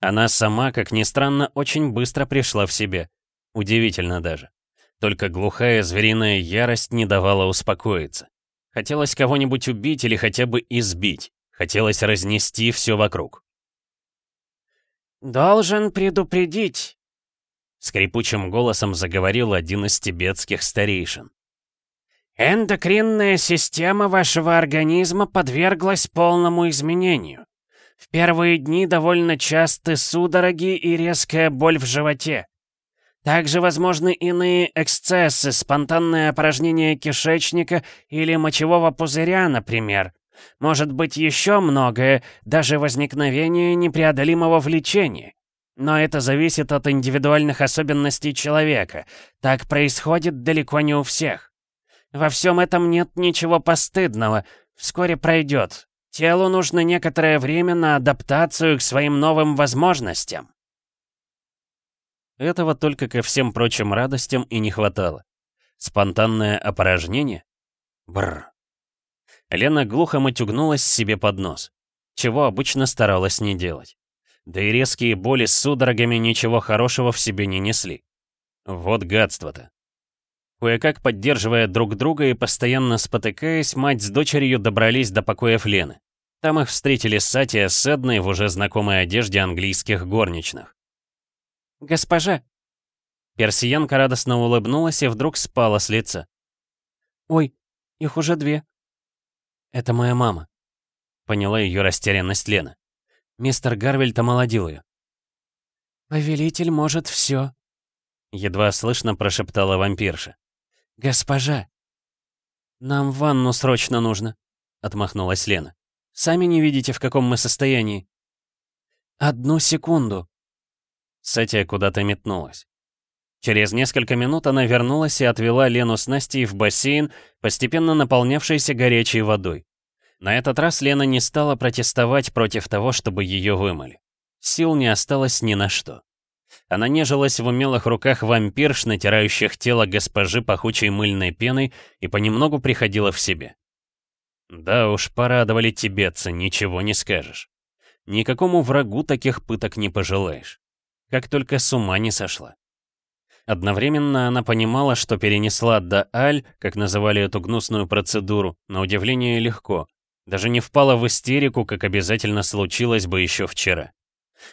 Она сама, как ни странно, очень быстро пришла в себя. Удивительно даже. Только глухая звериная ярость не давала успокоиться. Хотелось кого-нибудь убить или хотя бы избить. Хотелось разнести все вокруг. «Должен предупредить», — скрипучим голосом заговорил один из тибетских старейшин. Эндокринная система вашего организма подверглась полному изменению. В первые дни довольно часты судороги и резкая боль в животе. Также возможны иные эксцессы, спонтанное опорожнение кишечника или мочевого пузыря, например. Может быть еще многое, даже возникновение непреодолимого влечения. Но это зависит от индивидуальных особенностей человека. Так происходит далеко не у всех. Во всем этом нет ничего постыдного. Вскоре пройдет. Телу нужно некоторое время на адаптацию к своим новым возможностям. Этого только ко всем прочим радостям и не хватало. Спонтанное опорожнение? Бррр. Лена глухо матюгнулась себе под нос, чего обычно старалась не делать. Да и резкие боли с судорогами ничего хорошего в себе не несли. Вот гадство-то. Кое-как поддерживая друг друга и постоянно спотыкаясь, мать с дочерью добрались до покоев Лены. Там их встретили Сатия с Эдной в уже знакомой одежде английских горничных. «Госпожа!» Персиянка радостно улыбнулась и вдруг спала с лица. «Ой, их уже две». «Это моя мама», — поняла ее растерянность Лена. «Мистер Гарвельт омолодил ее». «Повелитель может все», — едва слышно прошептала вампирша. «Госпожа!» «Нам ванну срочно нужно», — отмахнулась Лена. «Сами не видите, в каком мы состоянии». «Одну секунду». Сатия куда-то метнулась. Через несколько минут она вернулась и отвела Лену с Настей в бассейн, постепенно наполнявшийся горячей водой. На этот раз Лена не стала протестовать против того, чтобы ее вымыли. Сил не осталось ни на что. Она нежилась в умелых руках вампирш, натирающих тело госпожи пахучей мыльной пеной, и понемногу приходила в себе. Да уж, порадовали тибетцы, ничего не скажешь. Никакому врагу таких пыток не пожелаешь. Как только с ума не сошла. Одновременно она понимала, что перенесла до Аль, как называли эту гнусную процедуру, на удивление легко. Даже не впала в истерику, как обязательно случилось бы еще вчера.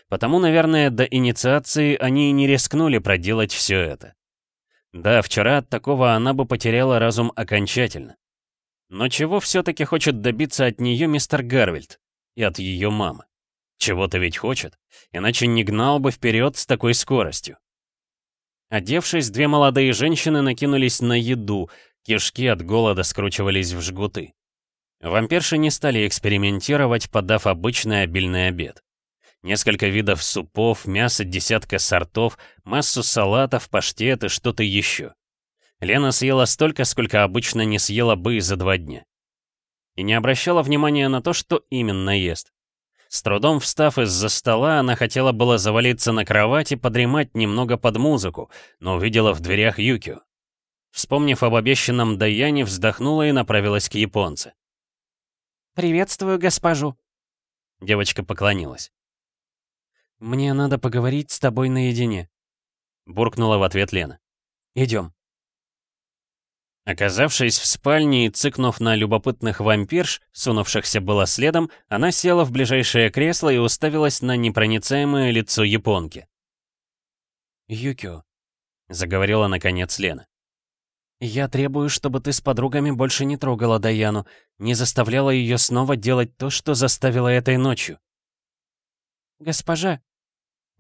Потому, наверное, до инициации они не рискнули проделать все это. Да, вчера от такого она бы потеряла разум окончательно. Но чего все-таки хочет добиться от нее мистер Гарвильд? И от ее мамы? Чего-то ведь хочет, иначе не гнал бы вперед с такой скоростью. Одевшись, две молодые женщины накинулись на еду, кишки от голода скручивались в жгуты. Вампирши не стали экспериментировать, подав обычный обильный обед. Несколько видов супов, мясо десятка сортов, массу салатов, паштет и что-то еще. Лена съела столько, сколько обычно не съела бы и за два дня. И не обращала внимания на то, что именно ест. С трудом встав из-за стола, она хотела было завалиться на кровать и подремать немного под музыку, но увидела в дверях Юкио. Вспомнив об обещанном Даяне, вздохнула и направилась к японце. «Приветствую госпожу», — девочка поклонилась. «Мне надо поговорить с тобой наедине», — буркнула в ответ Лена. «Идем». Оказавшись в спальне и цыкнув на любопытных вампирш, сунувшихся было следом, она села в ближайшее кресло и уставилась на непроницаемое лицо японки. «Юкио», — заговорила наконец Лена. «Я требую, чтобы ты с подругами больше не трогала Даяну, не заставляла ее снова делать то, что заставила этой ночью». «Госпожа...»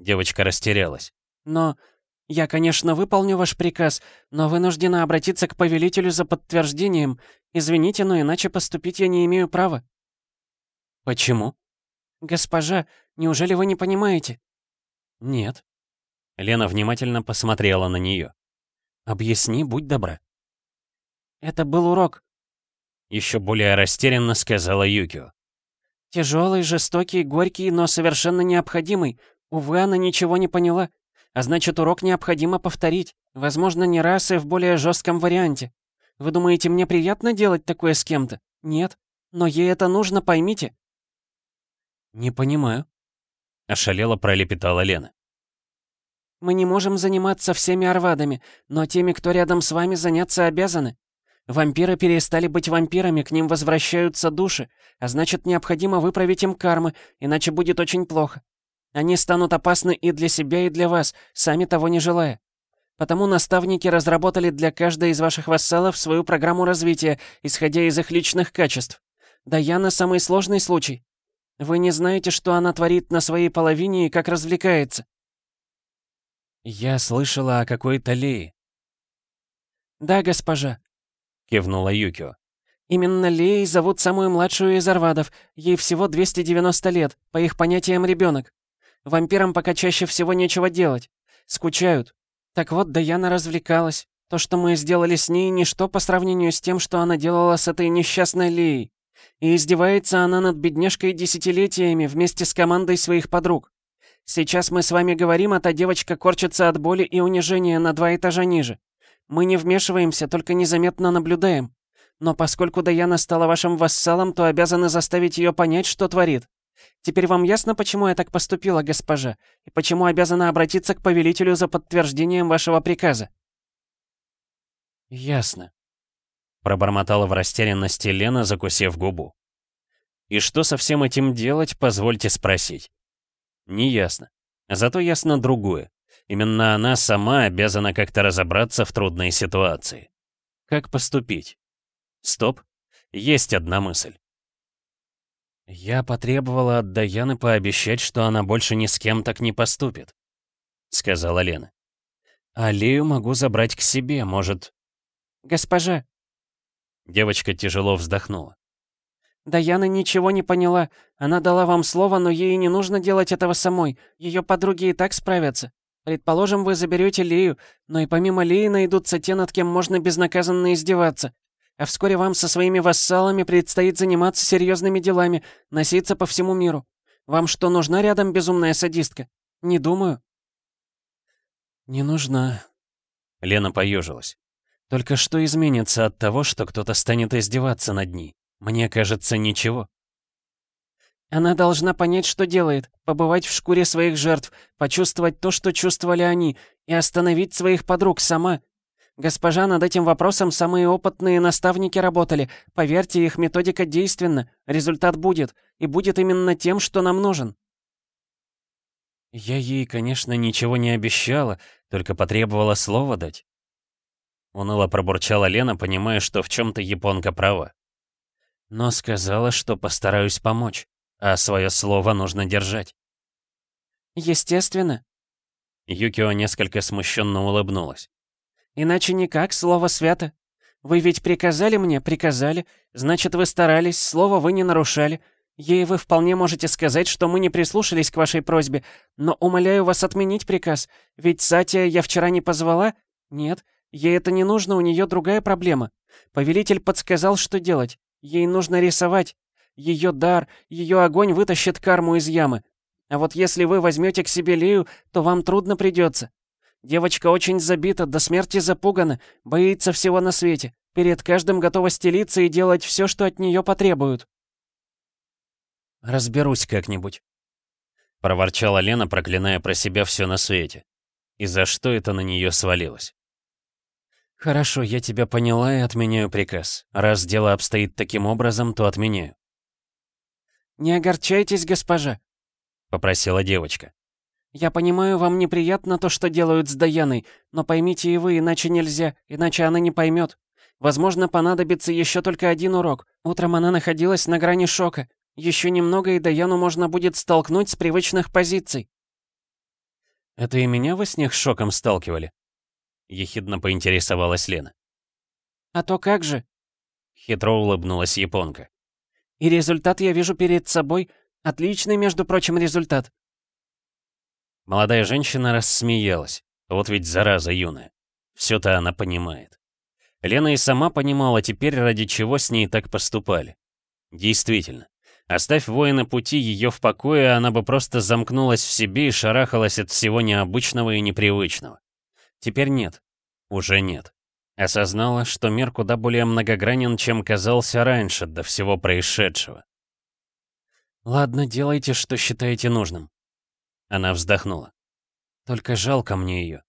Девочка растерялась. «Но я, конечно, выполню ваш приказ, но вынуждена обратиться к повелителю за подтверждением. Извините, но иначе поступить я не имею права». «Почему?» «Госпожа, неужели вы не понимаете?» «Нет». Лена внимательно посмотрела на нее. «Объясни, будь добра». «Это был урок», — еще более растерянно сказала Юкио. «Тяжелый, жестокий, горький, но совершенно необходимый. Увы, она ничего не поняла. А значит, урок необходимо повторить. Возможно, не раз и в более жестком варианте. Вы думаете, мне приятно делать такое с кем-то? Нет. Но ей это нужно, поймите. Не понимаю. Ошалела пролепетала Лена. Мы не можем заниматься всеми арвадами, но теми, кто рядом с вами, заняться обязаны. Вампиры перестали быть вампирами, к ним возвращаются души, а значит, необходимо выправить им кармы, иначе будет очень плохо. Они станут опасны и для себя, и для вас, сами того не желая. Потому наставники разработали для каждой из ваших вассалов свою программу развития, исходя из их личных качеств. Даяна — самый сложный случай. Вы не знаете, что она творит на своей половине и как развлекается. Я слышала о какой-то Лее. Да, госпожа, кивнула Юкио. Именно Леей зовут самую младшую из Арвадов. Ей всего 290 лет, по их понятиям ребенок. Вампирам пока чаще всего нечего делать. Скучают. Так вот, Даяна развлекалась. То, что мы сделали с ней, ничто по сравнению с тем, что она делала с этой несчастной Леей. И издевается она над бедняжкой десятилетиями вместе с командой своих подруг. Сейчас мы с вами говорим, а та девочка корчится от боли и унижения на два этажа ниже. Мы не вмешиваемся, только незаметно наблюдаем. Но поскольку Даяна стала вашим вассалом, то обязаны заставить ее понять, что творит. Теперь вам ясно, почему я так поступила, госпожа, и почему обязана обратиться к повелителю за подтверждением вашего приказа?» «Ясно», — пробормотала в растерянности Лена, закусив губу. «И что со всем этим делать, позвольте спросить?» «Неясно. Зато ясно другое. Именно она сама обязана как-то разобраться в трудной ситуации. Как поступить? Стоп. Есть одна мысль. «Я потребовала от Даяны пообещать, что она больше ни с кем так не поступит», — сказала Лена. «Алию могу забрать к себе, может...» «Госпожа...» Девочка тяжело вздохнула. «Даяна ничего не поняла. Она дала вам слово, но ей не нужно делать этого самой. Ее подруги и так справятся. Предположим, вы заберете Лею, но и помимо Леи найдутся те, над кем можно безнаказанно издеваться. А вскоре вам со своими вассалами предстоит заниматься серьезными делами, носиться по всему миру. Вам что, нужна рядом безумная садистка? Не думаю». «Не нужна». Лена поежилась. «Только что изменится от того, что кто-то станет издеваться над ней? Мне кажется, ничего». Она должна понять, что делает, побывать в шкуре своих жертв, почувствовать то, что чувствовали они, и остановить своих подруг сама. Госпожа, над этим вопросом самые опытные наставники работали. Поверьте, их методика действенна, результат будет, и будет именно тем, что нам нужен. Я ей, конечно, ничего не обещала, только потребовала слова дать. Уныло пробурчала Лена, понимая, что в чем-то японка права. Но сказала, что постараюсь помочь а свое слово нужно держать. Естественно. Юкио несколько смущенно улыбнулась. Иначе никак, слово свято. Вы ведь приказали мне, приказали, значит, вы старались, слово вы не нарушали. Ей вы вполне можете сказать, что мы не прислушались к вашей просьбе, но умоляю вас отменить приказ, ведь Сатия я вчера не позвала? Нет, ей это не нужно, у нее другая проблема. Повелитель подсказал, что делать. Ей нужно рисовать, ее дар, ее огонь вытащит карму из ямы. А вот если вы возьмете к себе Лею, то вам трудно придется. Девочка очень забита, до смерти запугана, боится всего на свете. Перед каждым готова стелиться и делать все, что от нее потребуют. «Разберусь как-нибудь», — проворчала Лена, проклиная про себя все на свете. И за что это на нее свалилось? «Хорошо, я тебя поняла и отменяю приказ. Раз дело обстоит таким образом, то отменяю. «Не огорчайтесь, госпожа», — попросила девочка. «Я понимаю, вам неприятно то, что делают с Даяной, но поймите и вы, иначе нельзя, иначе она не поймет. Возможно, понадобится еще только один урок. Утром она находилась на грани шока. Еще немного, и Даяну можно будет столкнуть с привычных позиций». «Это и меня вы с них шоком сталкивали?» — ехидно поинтересовалась Лена. «А то как же?» — хитро улыбнулась японка. И результат я вижу перед собой. Отличный, между прочим, результат. Молодая женщина рассмеялась. Вот ведь зараза юная. Все-то она понимает. Лена и сама понимала теперь, ради чего с ней так поступали. Действительно. Оставь воина пути ее в покое, она бы просто замкнулась в себе и шарахалась от всего необычного и непривычного. Теперь нет. Уже нет. Осознала, что мир куда более многогранен, чем казался раньше до всего происшедшего. «Ладно, делайте, что считаете нужным». Она вздохнула. «Только жалко мне ее».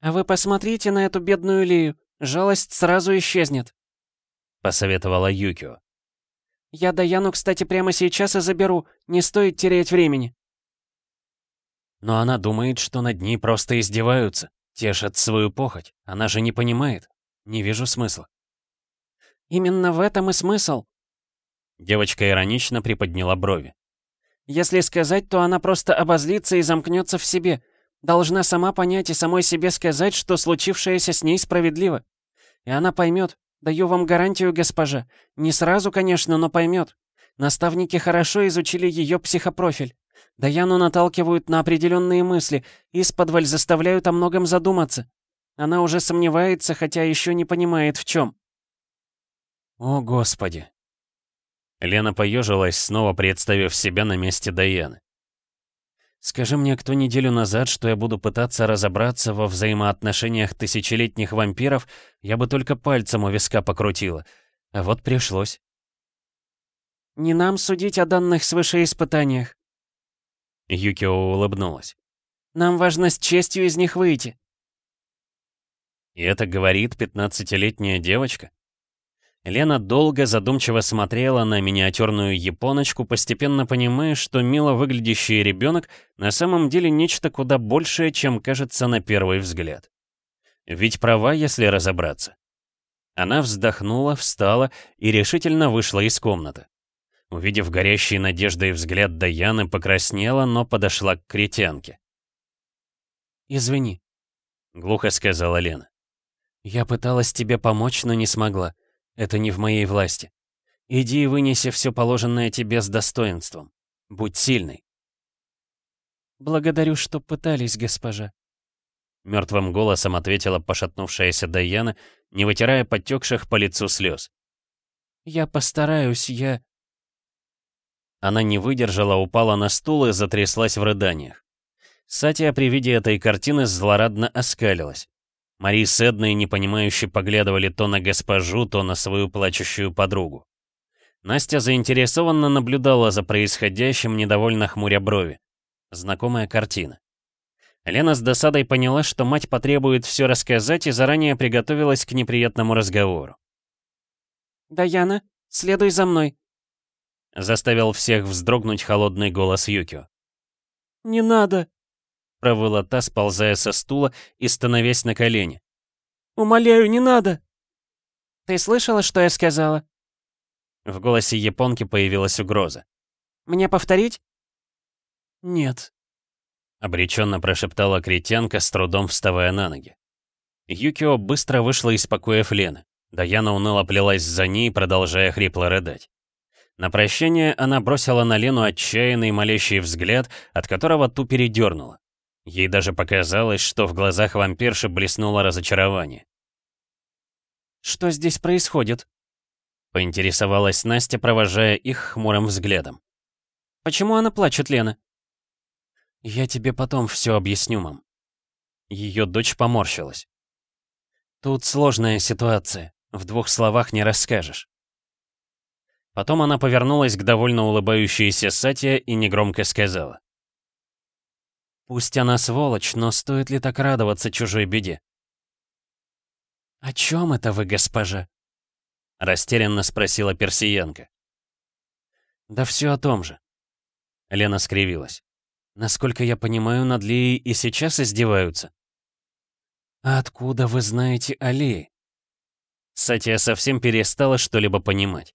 «А вы посмотрите на эту бедную Лию, жалость сразу исчезнет», — посоветовала Юкио. «Я Даяну, кстати, прямо сейчас и заберу, не стоит терять времени». Но она думает, что над ней просто издеваются. Тешит свою похоть. Она же не понимает. Не вижу смысла. Именно в этом и смысл. Девочка иронично приподняла брови. Если сказать, то она просто обозлится и замкнется в себе. Должна сама понять и самой себе сказать, что случившееся с ней справедливо. И она поймет. Даю вам гарантию, госпожа. Не сразу, конечно, но поймет. Наставники хорошо изучили ее психопрофиль. Даяну наталкивают на определенные мысли, и исподволь заставляют о многом задуматься. Она уже сомневается, хотя еще не понимает в чем. О, Господи. Лена поежилась, снова представив себя на месте Даяны. Скажи мне кто неделю назад, что я буду пытаться разобраться во взаимоотношениях тысячелетних вампиров, я бы только пальцем у виска покрутила. А вот пришлось. Не нам судить о данных свыше испытаниях. Юкио улыбнулась. «Нам важно с честью из них выйти». И это говорит пятнадцатилетняя девочка? Лена долго задумчиво смотрела на миниатюрную японочку, постепенно понимая, что мило выглядящий ребенок на самом деле нечто куда большее, чем кажется на первый взгляд. Ведь права, если разобраться. Она вздохнула, встала и решительно вышла из комнаты. Увидев горящий надеждой взгляд Даяны, покраснела, но подошла к кретянке. «Извини», — глухо сказала Лена. «Я пыталась тебе помочь, но не смогла. Это не в моей власти. Иди и вынеси все положенное тебе с достоинством. Будь сильной». «Благодарю, что пытались, госпожа», — мертвым голосом ответила пошатнувшаяся Даяна, не вытирая подтекших по лицу слез. «Я постараюсь, я...» Она не выдержала, упала на стул и затряслась в рыданиях. Сатия при виде этой картины злорадно оскалилась. Мари с Эдной непонимающе поглядывали то на госпожу, то на свою плачущую подругу. Настя заинтересованно наблюдала за происходящим, недовольно хмуря брови. Знакомая картина. Лена с досадой поняла, что мать потребует все рассказать и заранее приготовилась к неприятному разговору. «Даяна, следуй за мной», — заставил всех вздрогнуть холодный голос Юкио. «Не надо», — провыла та, сползая со стула и становясь на колени. «Умоляю, не надо!» «Ты слышала, что я сказала?» В голосе японки появилась угроза. «Мне повторить?» «Нет», — обреченно прошептала критянка, с трудом вставая на ноги. Юкио быстро вышла из покоев Лены. Даяна уныло плелась за ней, продолжая хрипло рыдать. На прощание она бросила на Лену отчаянный молящий взгляд, от которого ту передернула. Ей даже показалось, что в глазах вампирши блеснуло разочарование. «Что здесь происходит?» — поинтересовалась Настя, провожая их хмурым взглядом. «Почему она плачет, Лена?» «Я тебе потом все объясню, мам». Ее дочь поморщилась. «Тут сложная ситуация, в двух словах не расскажешь». Потом она повернулась к довольно улыбающейся Сатия и негромко сказала. «Пусть она сволочь, но стоит ли так радоваться чужой беде?» «О чем это вы, госпожа?» Растерянно спросила персиянка. «Да все о том же». Лена скривилась. Насколько я понимаю, над Леей и сейчас издеваются. А откуда вы знаете о Лее? Сатия совсем перестала что-либо понимать.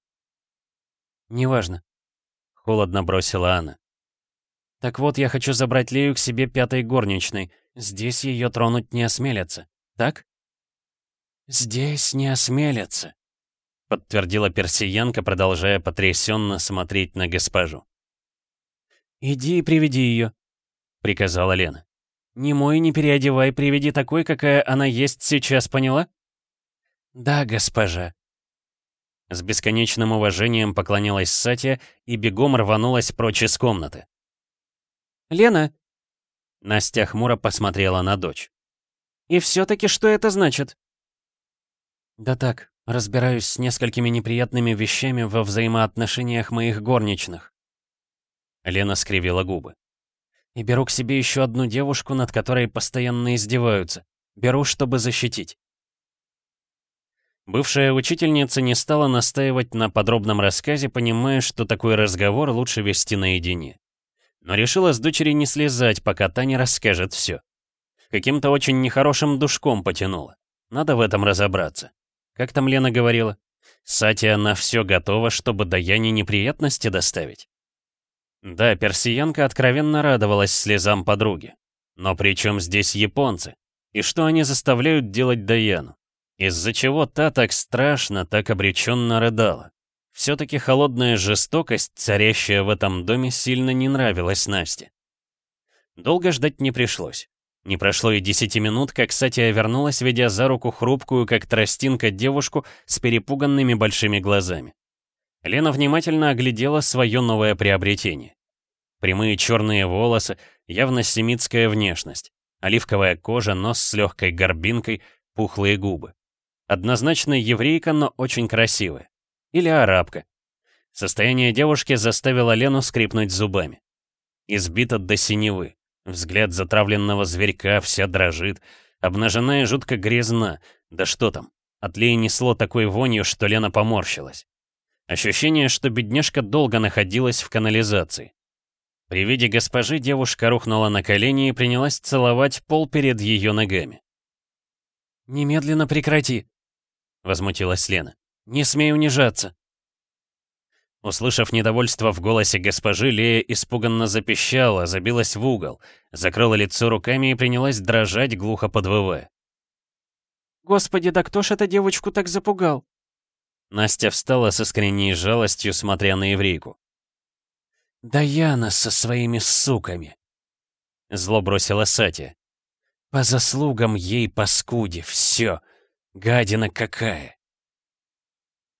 «Неважно», — холодно бросила она. «Так вот, я хочу забрать Лею к себе пятой горничной. Здесь ее тронуть не осмелятся, так?» «Здесь не осмелятся», — подтвердила персиянка, продолжая потрясенно смотреть на госпожу. «Иди и приведи ее», — приказала Лена. «Не мой, не переодевай, приведи такой, какая она есть сейчас, поняла?» «Да, госпожа», с бесконечным уважением поклонилась Сатия и бегом рванулась прочь из комнаты. «Лена!» Настя хмуро посмотрела на дочь. «И все-таки что это значит?» «Да так, разбираюсь с несколькими неприятными вещами во взаимоотношениях моих горничных». Лена скривила губы. «И беру к себе еще одну девушку, над которой постоянно издеваются. Беру, чтобы защитить. Бывшая учительница не стала настаивать на подробном рассказе, понимая, что такой разговор лучше вести наедине. Но решила с дочери не слезать, пока та не расскажет все. Каким-то очень нехорошим душком потянула. Надо в этом разобраться. Как там Лена говорила? Сатия на все готова, чтобы Даяне неприятности доставить. Да, персиянка откровенно радовалась слезам подруги. Но при чем здесь японцы? И что они заставляют делать Даяну? из-за чего та так страшно, так обреченно рыдала. Все-таки холодная жестокость, царящая в этом доме, сильно не нравилась Насте. Долго ждать не пришлось. Не прошло и десяти минут, как Сатия вернулась, ведя за руку хрупкую, как тростинка, девушку с перепуганными большими глазами. Лена внимательно оглядела свое новое приобретение. Прямые черные волосы, явно семитская внешность, оливковая кожа, нос с легкой горбинкой, пухлые губы. Однозначно еврейка, но очень красивая. Или арабка. Состояние девушки заставило Лену скрипнуть зубами. Избита до синевы. Взгляд затравленного зверька вся дрожит. Обнажена и жутко грязна. Да что там. От Леи несло такой вонью, что Лена поморщилась. Ощущение, что бедняжка долго находилась в канализации. При виде госпожи девушка рухнула на колени и принялась целовать пол перед ее ногами. «Немедленно прекрати!» — возмутилась Лена. «Не смей унижаться!» Услышав недовольство в голосе госпожи, Лея испуганно запищала, забилась в угол, закрыла лицо руками и принялась дрожать, глухо подвывая. «Господи, да кто ж эту девочку так запугал?» Настя встала с искренней жалостью, смотря на еврейку. «Даяна со своими суками!» Зло бросила Сатя. «По заслугам ей паскуде, все!» Гадина какая!»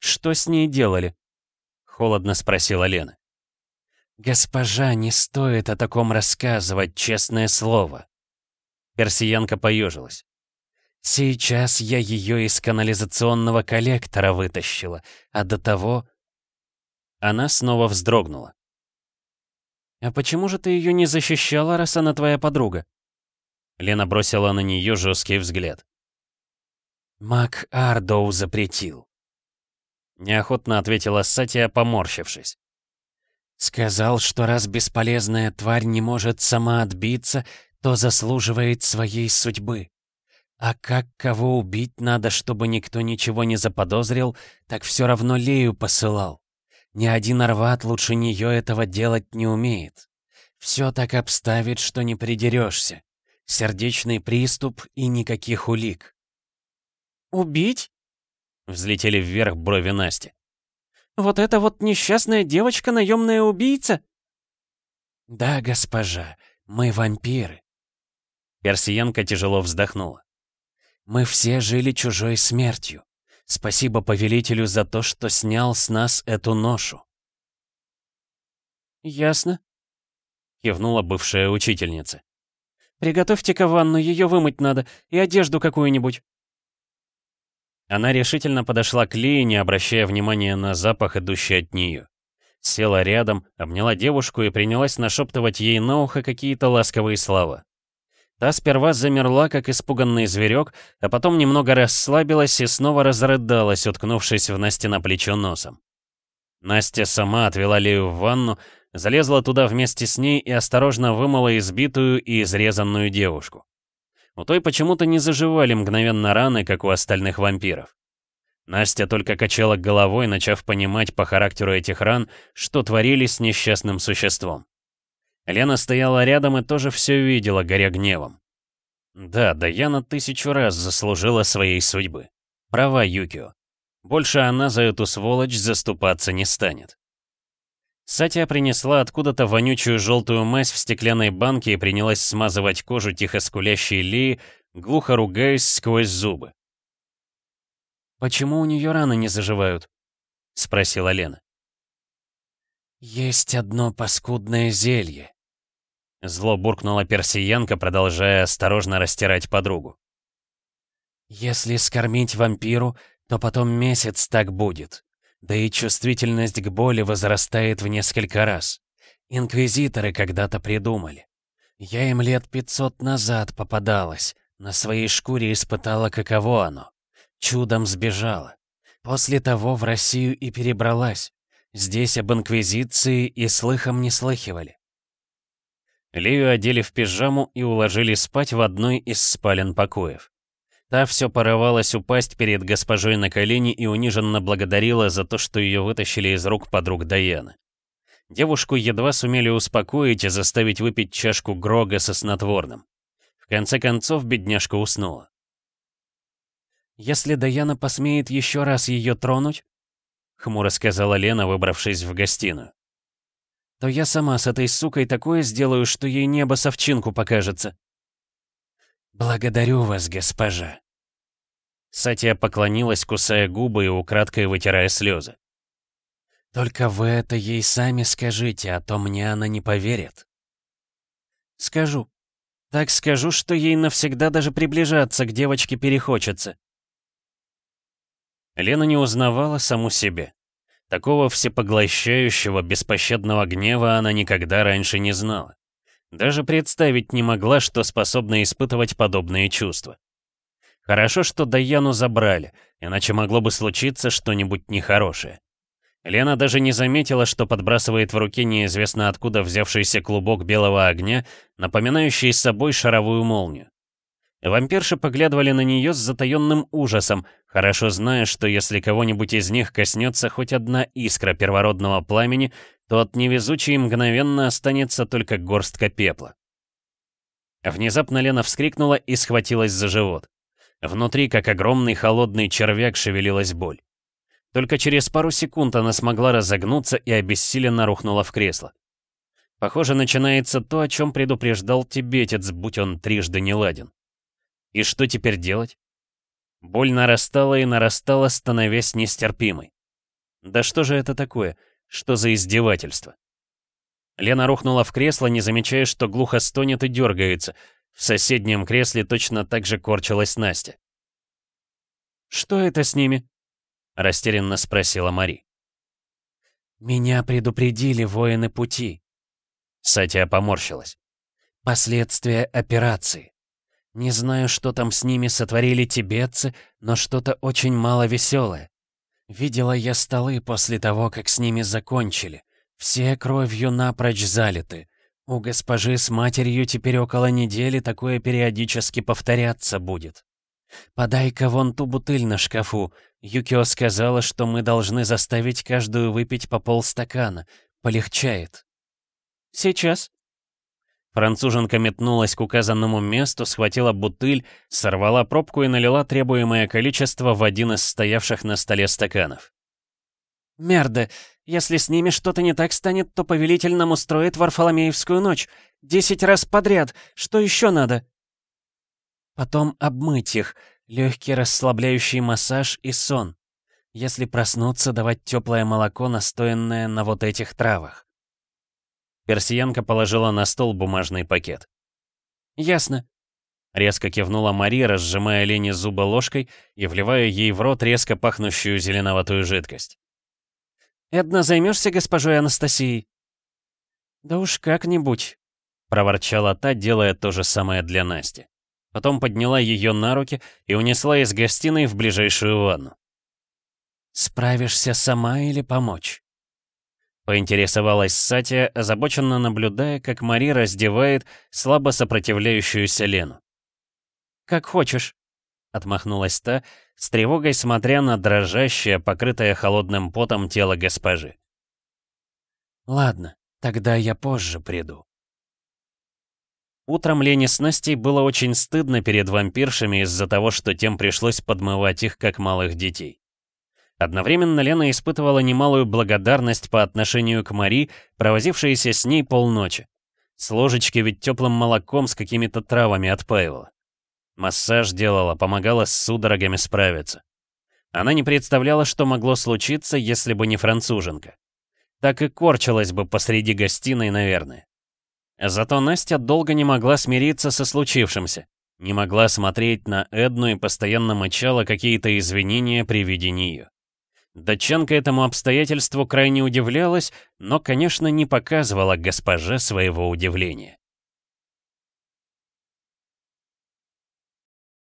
«Что с ней делали?» — холодно спросила Лена. «Госпожа, не стоит о таком рассказывать, честное слово». Персиянка поежилась. «Сейчас я ее из канализационного коллектора вытащила, а до того...» Она снова вздрогнула. «А почему же ты ее не защищала, раз она твоя подруга?» Лена бросила на нее жесткий взгляд. «Мак Ардоу запретил», — неохотно ответила Сатия, поморщившись. «Сказал, что раз бесполезная тварь не может сама отбиться, то заслуживает своей судьбы. А как кого убить надо, чтобы никто ничего не заподозрил, так все равно Лею посылал. Ни один Арват лучше нее этого делать не умеет. Все так обставит, что не придерешься. Сердечный приступ и никаких улик. «Убить?» — взлетели вверх брови Насти. «Вот это вот несчастная девочка, наемная убийца?» «Да, госпожа, мы вампиры». Персиянка тяжело вздохнула. «Мы все жили чужой смертью. Спасибо повелителю за то, что снял с нас эту ношу». «Ясно», — кивнула бывшая учительница. «Приготовьте-ка ванну, ее вымыть надо, и одежду какую-нибудь». Она решительно подошла к Лее, не обращая внимания на запах, идущий от нее. Села рядом, обняла девушку и принялась нашептывать ей на ухо какие-то ласковые слова. Та сперва замерла, как испуганный зверек, а потом немного расслабилась и снова разрыдалась, уткнувшись в Насте на плечо носом. Настя сама отвела Лею в ванну, залезла туда вместе с ней и осторожно вымыла избитую и изрезанную девушку. У той почему-то не заживали мгновенно раны, как у остальных вампиров. Настя только качала головой, начав понимать по характеру этих ран, что творили с несчастным существом. Лена стояла рядом и тоже все видела, горя гневом. Да, Даяна тысячу раз заслужила своей судьбы. Права Юкио. Больше она за эту сволочь заступаться не станет. Сатия принесла откуда-то вонючую желтую мазь в стеклянной банке и принялась смазывать кожу тихо скулящей Лии, глухо ругаясь сквозь зубы. «Почему у нее раны не заживают?» — спросила Лена. «Есть одно паскудное зелье», — зло буркнула персиянка, продолжая осторожно растирать подругу. «Если скормить вампиру, то потом месяц так будет. Да и чувствительность к боли возрастает в несколько раз. Инквизиторы когда-то придумали. Я им лет пятьсот назад попадалась, на своей шкуре испытала, каково оно. Чудом сбежала. После того в Россию и перебралась. Здесь об Инквизиции и слыхом не слыхивали. Лею одели в пижаму и уложили спать в одной из спален покоев. Та все порывалась упасть перед госпожой на колени и униженно благодарила за то, что ее вытащили из рук подруг Даяны. Девушку едва сумели успокоить и заставить выпить чашку Грога со снотворным. В конце концов бедняжка уснула. «Если Даяна посмеет еще раз ее тронуть», — хмуро сказала Лена, выбравшись в гостиную, «то я сама с этой сукой такое сделаю, что ей небо совчинку покажется». «Благодарю вас, госпожа». Сатия поклонилась, кусая губы и украдкой вытирая слезы. «Только вы это ей сами скажите, а то мне она не поверит». «Скажу. Так скажу, что ей навсегда даже приближаться к девочке перехочется». Лена не узнавала саму себе. Такого всепоглощающего, беспощадного гнева она никогда раньше не знала. Даже представить не могла, что способна испытывать подобные чувства. Хорошо, что Даяну забрали, иначе могло бы случиться что-нибудь нехорошее. Лена даже не заметила, что подбрасывает в руке неизвестно откуда взявшийся клубок белого огня, напоминающий собой шаровую молнию. Вампирши поглядывали на нее с затаенным ужасом, хорошо зная, что если кого-нибудь из них коснется хоть одна искра первородного пламени, то от невезучей мгновенно останется только горстка пепла. Внезапно Лена вскрикнула и схватилась за живот. Внутри, как огромный холодный червяк, шевелилась боль. Только через пару секунд она смогла разогнуться и обессиленно рухнула в кресло. Похоже, начинается то, о чем предупреждал тибетец, будь он трижды неладен. И что теперь делать? Боль нарастала и нарастала, становясь нестерпимой. Да что же это такое? Что за издевательство? Лена рухнула в кресло, не замечая, что глухо стонет и дергается. В соседнем кресле точно так же корчилась Настя. «Что это с ними?» — растерянно спросила Мари. «Меня предупредили воины пути». Сатия поморщилась. «Последствия операции. Не знаю, что там с ними сотворили тибетцы, но что-то очень мало веселое. Видела я столы после того, как с ними закончили. Все кровью напрочь залиты. У госпожи с матерью теперь около недели такое периодически повторяться будет. Подай-ка вон ту бутыль на шкафу. Юкио сказала, что мы должны заставить каждую выпить по полстакана. Полегчает. Сейчас. Француженка метнулась к указанному месту, схватила бутыль, сорвала пробку и налила требуемое количество в один из стоявших на столе стаканов. «Мерда, если с ними что-то не так станет, то повелитель нам устроит Варфоломеевскую ночь. Десять раз подряд. Что еще надо?» Потом обмыть их, легкий расслабляющий массаж и сон. Если проснуться, давать теплое молоко, настоянное на вот этих травах. Персиянка положила на стол бумажный пакет. «Ясно», — резко кивнула Мари, разжимая Лене зубы ложкой и вливая ей в рот резко пахнущую зеленоватую жидкость. «Эдна, займешься госпожой Анастасией?» «Да уж как-нибудь», — проворчала та, делая то же самое для Насти. Потом подняла ее на руки и унесла из гостиной в ближайшую ванну. «Справишься сама или помочь?» Поинтересовалась Сатия, озабоченно наблюдая, как Мари раздевает слабо сопротивляющуюся Лену. «Как хочешь», — отмахнулась та, с тревогой смотря на дрожащее, покрытое холодным потом тело госпожи. «Ладно, тогда я позже приду». Утром Лене с Настей было очень стыдно перед вампиршами из-за того, что тем пришлось подмывать их, как малых детей. Одновременно Лена испытывала немалую благодарность по отношению к Мари, провозившейся с ней полночи. С ложечки ведь теплым молоком с какими-то травами отпаивала. Массаж делала, помогала с судорогами справиться. Она не представляла, что могло случиться, если бы не француженка. Так и корчилась бы посреди гостиной, наверное. Зато Настя долго не могла смириться со случившимся. Не могла смотреть на Эдну и постоянно мычала какие-то извинения при виде нее. Датчанка этому обстоятельству крайне удивлялась, но, конечно, не показывала госпоже своего удивления.